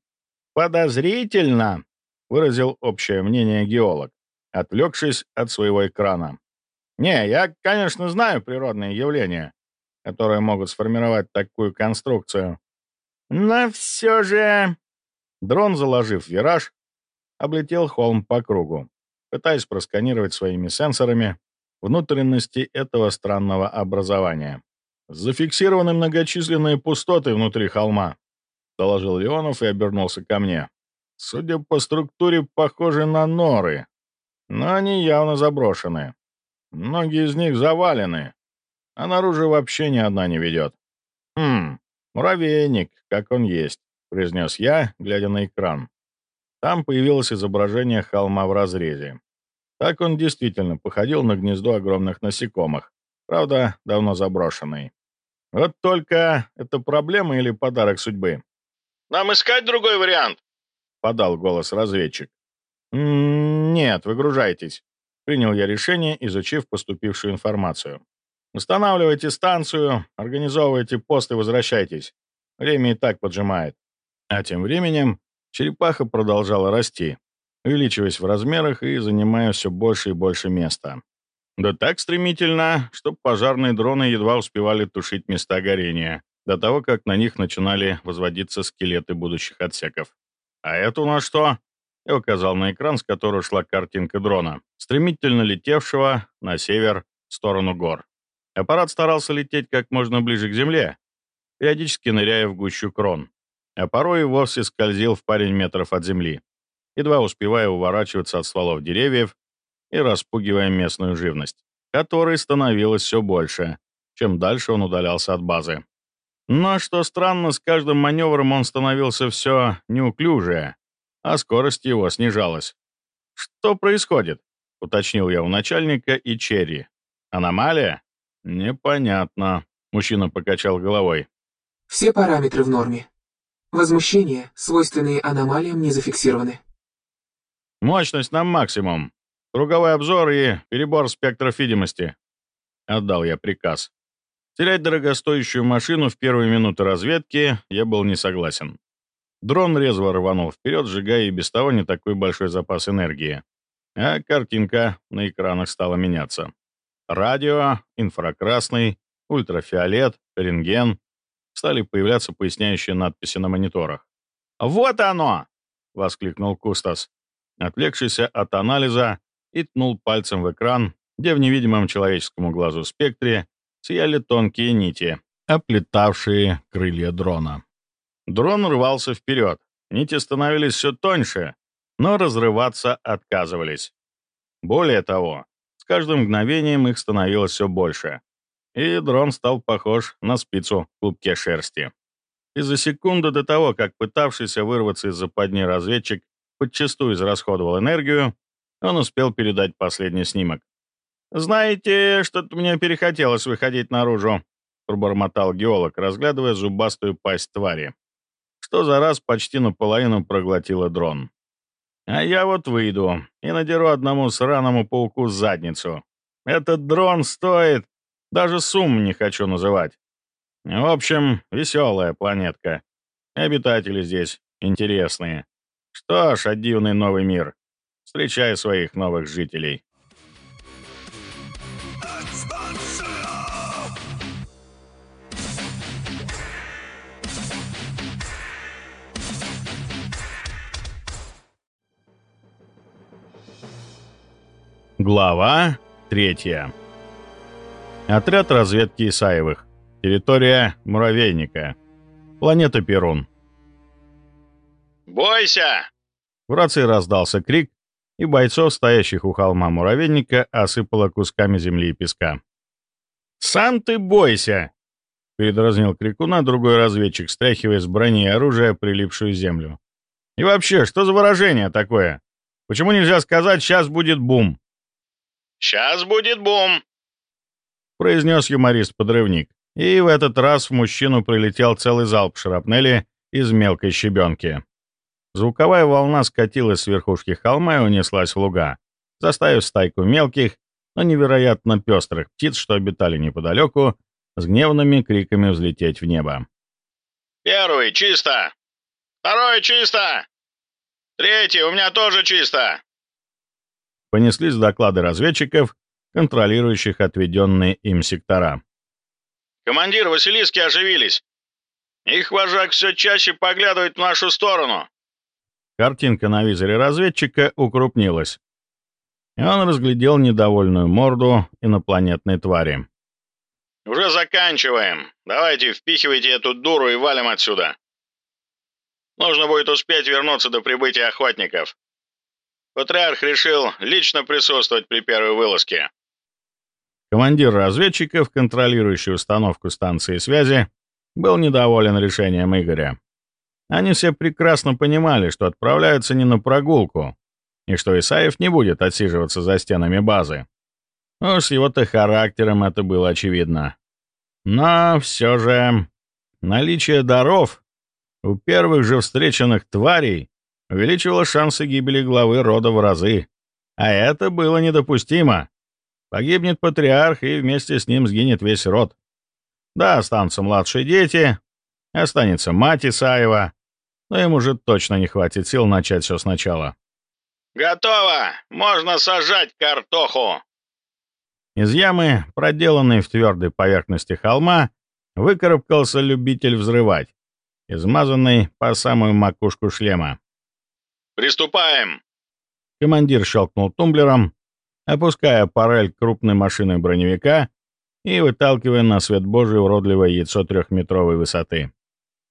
«Подозрительно!» — выразил общее мнение геолог, отвлекшись от своего экрана. «Не, я, конечно, знаю природные явления, которые могут сформировать такую конструкцию. Но все же...» Дрон, заложив вираж, облетел холм по кругу, пытаясь просканировать своими сенсорами внутренности этого странного образования. «Зафиксированы многочисленные пустоты внутри холма», — доложил Леонов и обернулся ко мне. «Судя по структуре, похожи на норы, но они явно заброшены. Многие из них завалены, а наружу вообще ни одна не ведет. Хм, муравейник, как он есть», — произнес я, глядя на экран. Там появилось изображение холма в разрезе. Так он действительно походил на гнездо огромных насекомых, правда, давно заброшенный. Вот только это проблема или подарок судьбы? «Нам искать другой вариант?» — подал голос разведчик. «М-м, «Нет, выгружайтесь», — принял я решение, изучив поступившую информацию. «Устанавливайте станцию, организовывайте пост и возвращайтесь. Время и так поджимает». А тем временем черепаха продолжала расти, увеличиваясь в размерах и занимая все больше и больше места. Да так стремительно, что пожарные дроны едва успевали тушить места горения, до того, как на них начинали возводиться скелеты будущих отсеков. «А это у нас что?» Я указал на экран, с которого шла картинка дрона, стремительно летевшего на север в сторону гор. Аппарат старался лететь как можно ближе к земле, периодически ныряя в гущу крон, а порой и вовсе скользил в парень метров от земли, едва успевая уворачиваться от стволов деревьев и распугивая местную живность, которой становилось все больше, чем дальше он удалялся от базы. Но, что странно, с каждым маневром он становился все неуклюжее, а скорость его снижалась. «Что происходит?» — уточнил я у начальника и Черри. «Аномалия?» «Непонятно», — мужчина покачал головой. Все параметры в норме. Возмущения, свойственные аномалиям, не зафиксированы. «Мощность на максимум. Круговой обзор и перебор спектров видимости. Отдал я приказ. Терять дорогостоящую машину в первые минуты разведки я был не согласен. Дрон резво рванул вперед, сжигая и без того не такой большой запас энергии. А картинка на экранах стала меняться. Радио, инфракрасный, ультрафиолет, рентген. Стали появляться поясняющие надписи на мониторах. «Вот оно!» — воскликнул Кустас. Отвлекшийся от анализа, и ткнул пальцем в экран, где в невидимом человеческому глазу спектре сияли тонкие нити, оплетавшие крылья дрона. Дрон рвался вперед, нити становились все тоньше, но разрываться отказывались. Более того, с каждым мгновением их становилось все больше, и дрон стал похож на спицу в клубке шерсти. И за секунду до того, как пытавшийся вырваться из западни разведчик подчастую израсходовал энергию, он успел передать последний снимок. «Знаете, что-то мне перехотелось выходить наружу», — пробормотал геолог, разглядывая зубастую пасть твари, что за раз почти наполовину проглотила дрон. «А я вот выйду и надеру одному сраному пауку задницу. Этот дрон стоит... Даже сумм не хочу называть. В общем, веселая планетка. Обитатели здесь интересные. Что ж, отдивный новый мир. Встречай своих новых жителей. Глава третья. Отряд разведки Исаевых. Территория Муравейника. Планета Перун. «Бойся!» В рации раздался крик, и бойцов, стоящих у холма муравейника, осыпало кусками земли и песка. «Сам ты бойся!» — передразнил крикуна другой разведчик, стряхивая с брони и оружия прилипшую землю. И вообще, что за выражение такое? Почему нельзя сказать «сейчас будет бум»?» «Сейчас будет бум», — произнес юморист-подрывник. И в этот раз в мужчину прилетел целый залп шрапнели из мелкой щебенки. Звуковая волна скатилась с верхушки холма и унеслась в луга, заставив стайку мелких, но невероятно пестрых птиц, что обитали неподалеку, с гневными криками взлететь в небо. «Первый, чисто! Второй, чисто! Третий, у меня тоже чисто!» Понеслись доклады разведчиков, контролирующих отведенные им сектора. «Командир, Василиски оживились! Их вожак все чаще поглядывает в нашу сторону!» Картинка на визоре разведчика укрупнилась, и он разглядел недовольную морду инопланетной твари. «Уже заканчиваем. Давайте впихивайте эту дуру и валим отсюда. Нужно будет успеть вернуться до прибытия охотников. Патриарх решил лично присутствовать при первой вылазке». Командир разведчиков, контролирующий установку станции связи, был недоволен решением Игоря. Они все прекрасно понимали, что отправляются не на прогулку, и что Исаев не будет отсиживаться за стенами базы. Ну, с его-то характером это было очевидно. Но все же наличие даров у первых же встреченных тварей увеличивало шансы гибели главы рода в разы. А это было недопустимо. Погибнет патриарх, и вместе с ним сгинет весь род. Да, останутся младшие дети, останется мать Исаева, но им уже точно не хватит сил начать все сначала. «Готово! Можно сажать картоху!» Из ямы, проделанной в твердой поверхности холма, выкарабкался любитель взрывать, измазанный по самую макушку шлема. «Приступаем!» Командир щелкнул тумблером, опуская парель крупной машины броневика и выталкивая на свет Божий уродливое яйцо трехметровой высоты.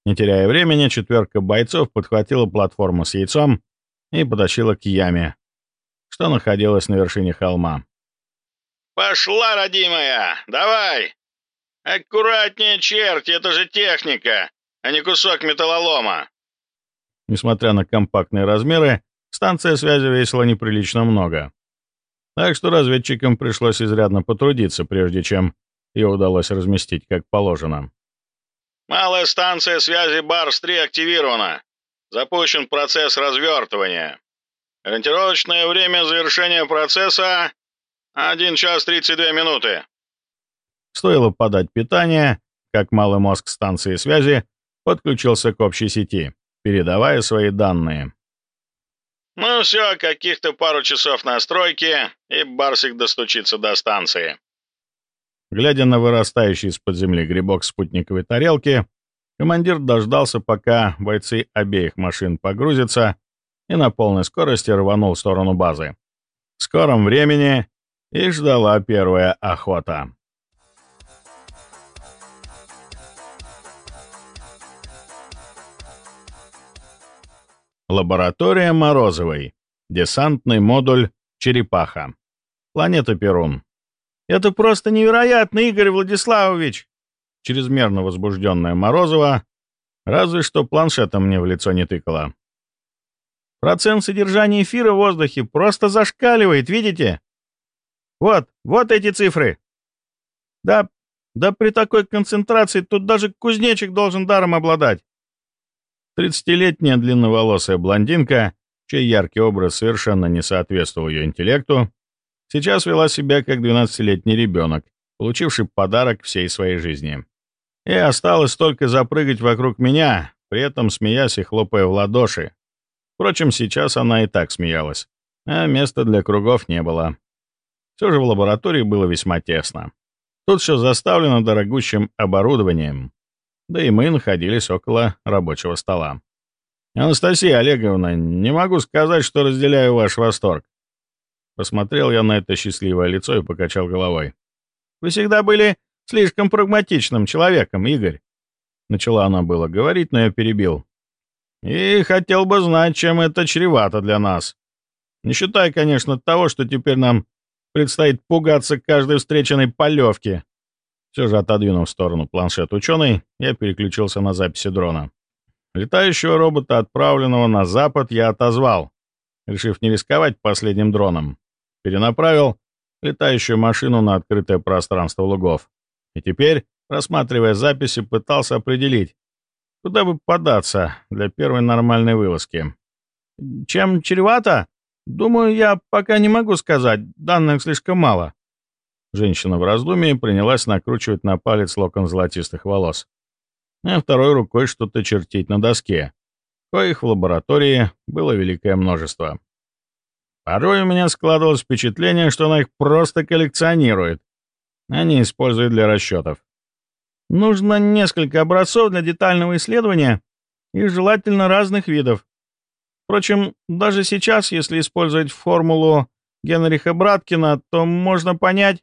Не теряя времени, четверка бойцов подхватила платформу с яйцом и потащила к яме, что находилась на вершине холма. «Пошла, родимая! Давай! Аккуратнее, черти, это же техника, а не кусок металлолома!» Несмотря на компактные размеры, станция связи весила неприлично много. Так что разведчикам пришлось изрядно потрудиться, прежде чем ее удалось разместить как положено. «Малая станция связи Барс-3 активирована. Запущен процесс развертывания. Ориентировочное время завершения процесса один час 32 минуты. Стоило подать питание, как малый мозг станции связи подключился к общей сети, передавая свои данные. Ну все, каких-то пару часов настройки, и Барсик достучится до станции. Глядя на вырастающий из-под земли грибок спутниковой тарелки, командир дождался, пока бойцы обеих машин погрузятся, и на полной скорости рванул в сторону базы. В скором времени и ждала первая охота. Лаборатория Морозовой. Десантный модуль «Черепаха». Планета Перун. «Это просто невероятно, Игорь Владиславович!» Чрезмерно возбужденная Морозова разве что планшетом мне в лицо не тыкала. «Процент содержания эфира в воздухе просто зашкаливает, видите? Вот, вот эти цифры. Да, да при такой концентрации тут даже кузнечик должен даром обладать. Тридцатилетняя длинноволосая блондинка, чей яркий образ совершенно не соответствовал ее интеллекту, сейчас вела себя как двенадцатилетний ребенок, получивший подарок всей своей жизни. И осталось только запрыгать вокруг меня, при этом смеясь и хлопая в ладоши. Впрочем, сейчас она и так смеялась, а места для кругов не было. Все же в лаборатории было весьма тесно. Тут все заставлено дорогущим оборудованием, да и мы находились около рабочего стола. «Анастасия Олеговна, не могу сказать, что разделяю ваш восторг». Посмотрел я на это счастливое лицо и покачал головой. «Вы всегда были слишком прагматичным человеком, Игорь». Начала она было говорить, но я перебил. «И хотел бы знать, чем это чревато для нас. Не считая, конечно, того, что теперь нам Предстоит пугаться каждой встреченной полевки. Все же отодвинув в сторону планшет ученый, я переключился на записи дрона. Летающего робота, отправленного на запад, я отозвал, решив не рисковать последним дроном. Перенаправил летающую машину на открытое пространство лугов. И теперь, рассматривая записи, пытался определить, куда бы податься для первой нормальной вылазки. Чем чревато? Думаю, я пока не могу сказать, данных слишком мало. Женщина в раздумии принялась накручивать на палец локон золотистых волос, а второй рукой что-то чертить на доске, коих в лаборатории было великое множество. Порой у меня складывалось впечатление, что она их просто коллекционирует, а не использует для расчетов. Нужно несколько образцов для детального исследования и желательно разных видов. Впрочем, даже сейчас, если использовать формулу Генриха Браткина, то можно понять,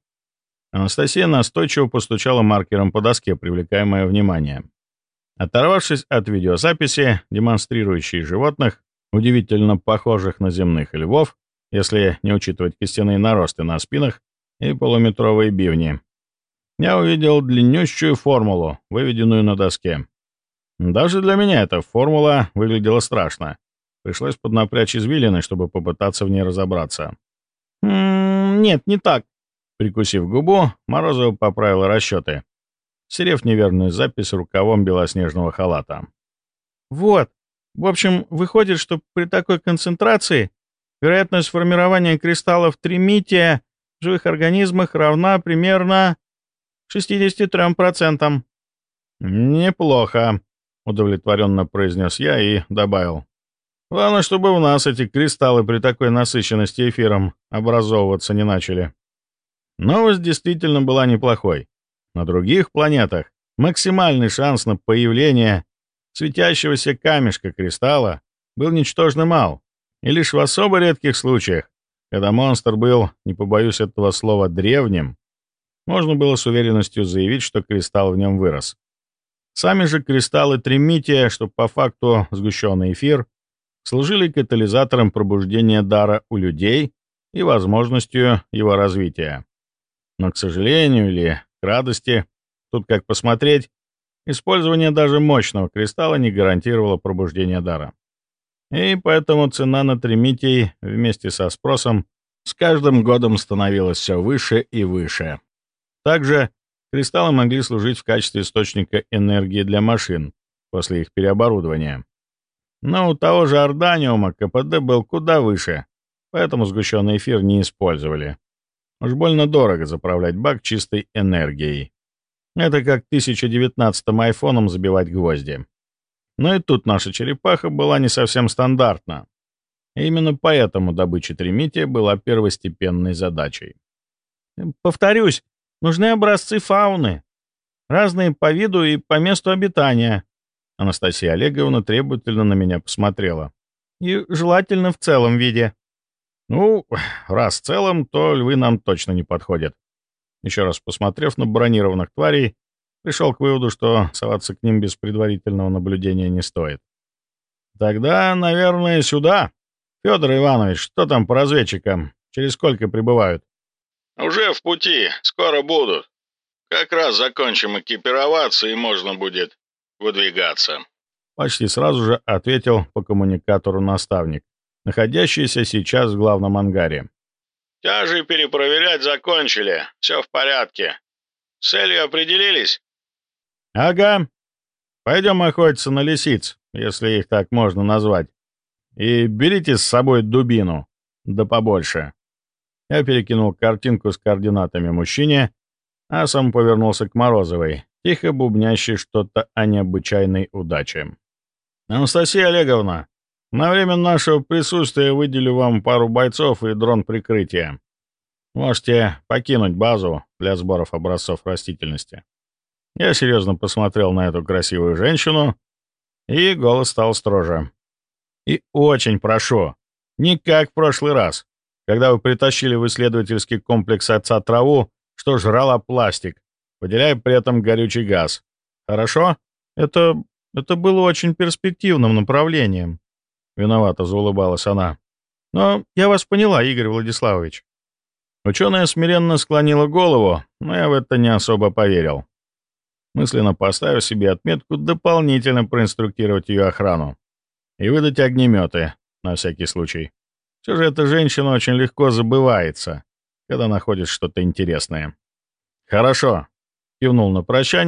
Анастасия настойчиво постучала маркером по доске, привлекая мое внимание. Оторвавшись от видеозаписи, демонстрирующей животных, удивительно похожих на земных львов, если не учитывать костяные наросты на спинах и полуметровые бивни, я увидел длиннющую формулу, выведенную на доске. Даже для меня эта формула выглядела страшно. Пришлось поднапрячь извилины, чтобы попытаться в ней разобраться. «М -м, «Нет, не так. Прикусив губу, Морозова поправила расчеты, серев неверную запись рукавом белоснежного халата. «Вот. В общем, выходит, что при такой концентрации вероятность формирования кристаллов тримития в живых организмах равна примерно 63%. «Неплохо», — удовлетворенно произнес я и добавил. «Главное, чтобы у нас эти кристаллы при такой насыщенности эфиром образовываться не начали». Новость действительно была неплохой. На других планетах максимальный шанс на появление светящегося камешка кристалла был ничтожно мал, и лишь в особо редких случаях, когда монстр был, не побоюсь этого слова, древним, можно было с уверенностью заявить, что кристалл в нем вырос. Сами же кристаллы тримития, что по факту сгущенный эфир, служили катализатором пробуждения дара у людей и возможностью его развития. Но, к сожалению или к радости, тут как посмотреть, использование даже мощного кристалла не гарантировало пробуждение дара. И поэтому цена на тримитий вместе со спросом с каждым годом становилась все выше и выше. Также кристаллы могли служить в качестве источника энергии для машин после их переоборудования. Но у того же Орданиума КПД был куда выше, поэтому сгущенный эфир не использовали. Уж больно дорого заправлять бак чистой энергией. Это как 1019-м айфоном забивать гвозди. Но и тут наша черепаха была не совсем стандартна. И именно поэтому добыча тримития была первостепенной задачей. Повторюсь, нужны образцы фауны. Разные по виду и по месту обитания. Анастасия Олеговна требовательно на меня посмотрела. И желательно в целом виде. Ну, раз в целом, то львы нам точно не подходят. Еще раз посмотрев на бронированных тварей, пришел к выводу, что соваться к ним без предварительного наблюдения не стоит. Тогда, наверное, сюда. Федор Иванович, что там по разведчикам? Через сколько прибывают? Уже в пути, скоро будут. Как раз закончим экипироваться, и можно будет выдвигаться. Почти сразу же ответил по коммуникатору наставник находящийся сейчас в главном ангаре. «Тяжи перепроверять закончили. Все в порядке. С целью определились?» «Ага. Пойдем охотиться на лисиц, если их так можно назвать. И берите с собой дубину, да побольше». Я перекинул картинку с координатами мужчине, а сам повернулся к Морозовой, тихо бубнящей что-то о необычайной удаче. «Анастасия Олеговна, на время нашего присутствия выделю вам пару бойцов и дрон прикрытия. Можете покинуть базу для сборов образцов растительности. Я серьезно посмотрел на эту красивую женщину, и голос стал строже. И очень прошу, не как в прошлый раз, когда вы притащили в исследовательский комплекс отца траву, что жрала пластик, выделяя при этом горючий газ. Хорошо? Это... это было очень перспективным направлением. Виновато заулыбалась она. «Но я вас поняла, Игорь Владиславович». Ученая смиренно склонила голову, но я в это не особо поверил. мысленно поставив себе отметку дополнительно проинструктировать ее охрану и выдать огнеметы, на всякий случай. Все же эта женщина очень легко забывается, когда находит что-то интересное. «Хорошо», — кивнул на прощание,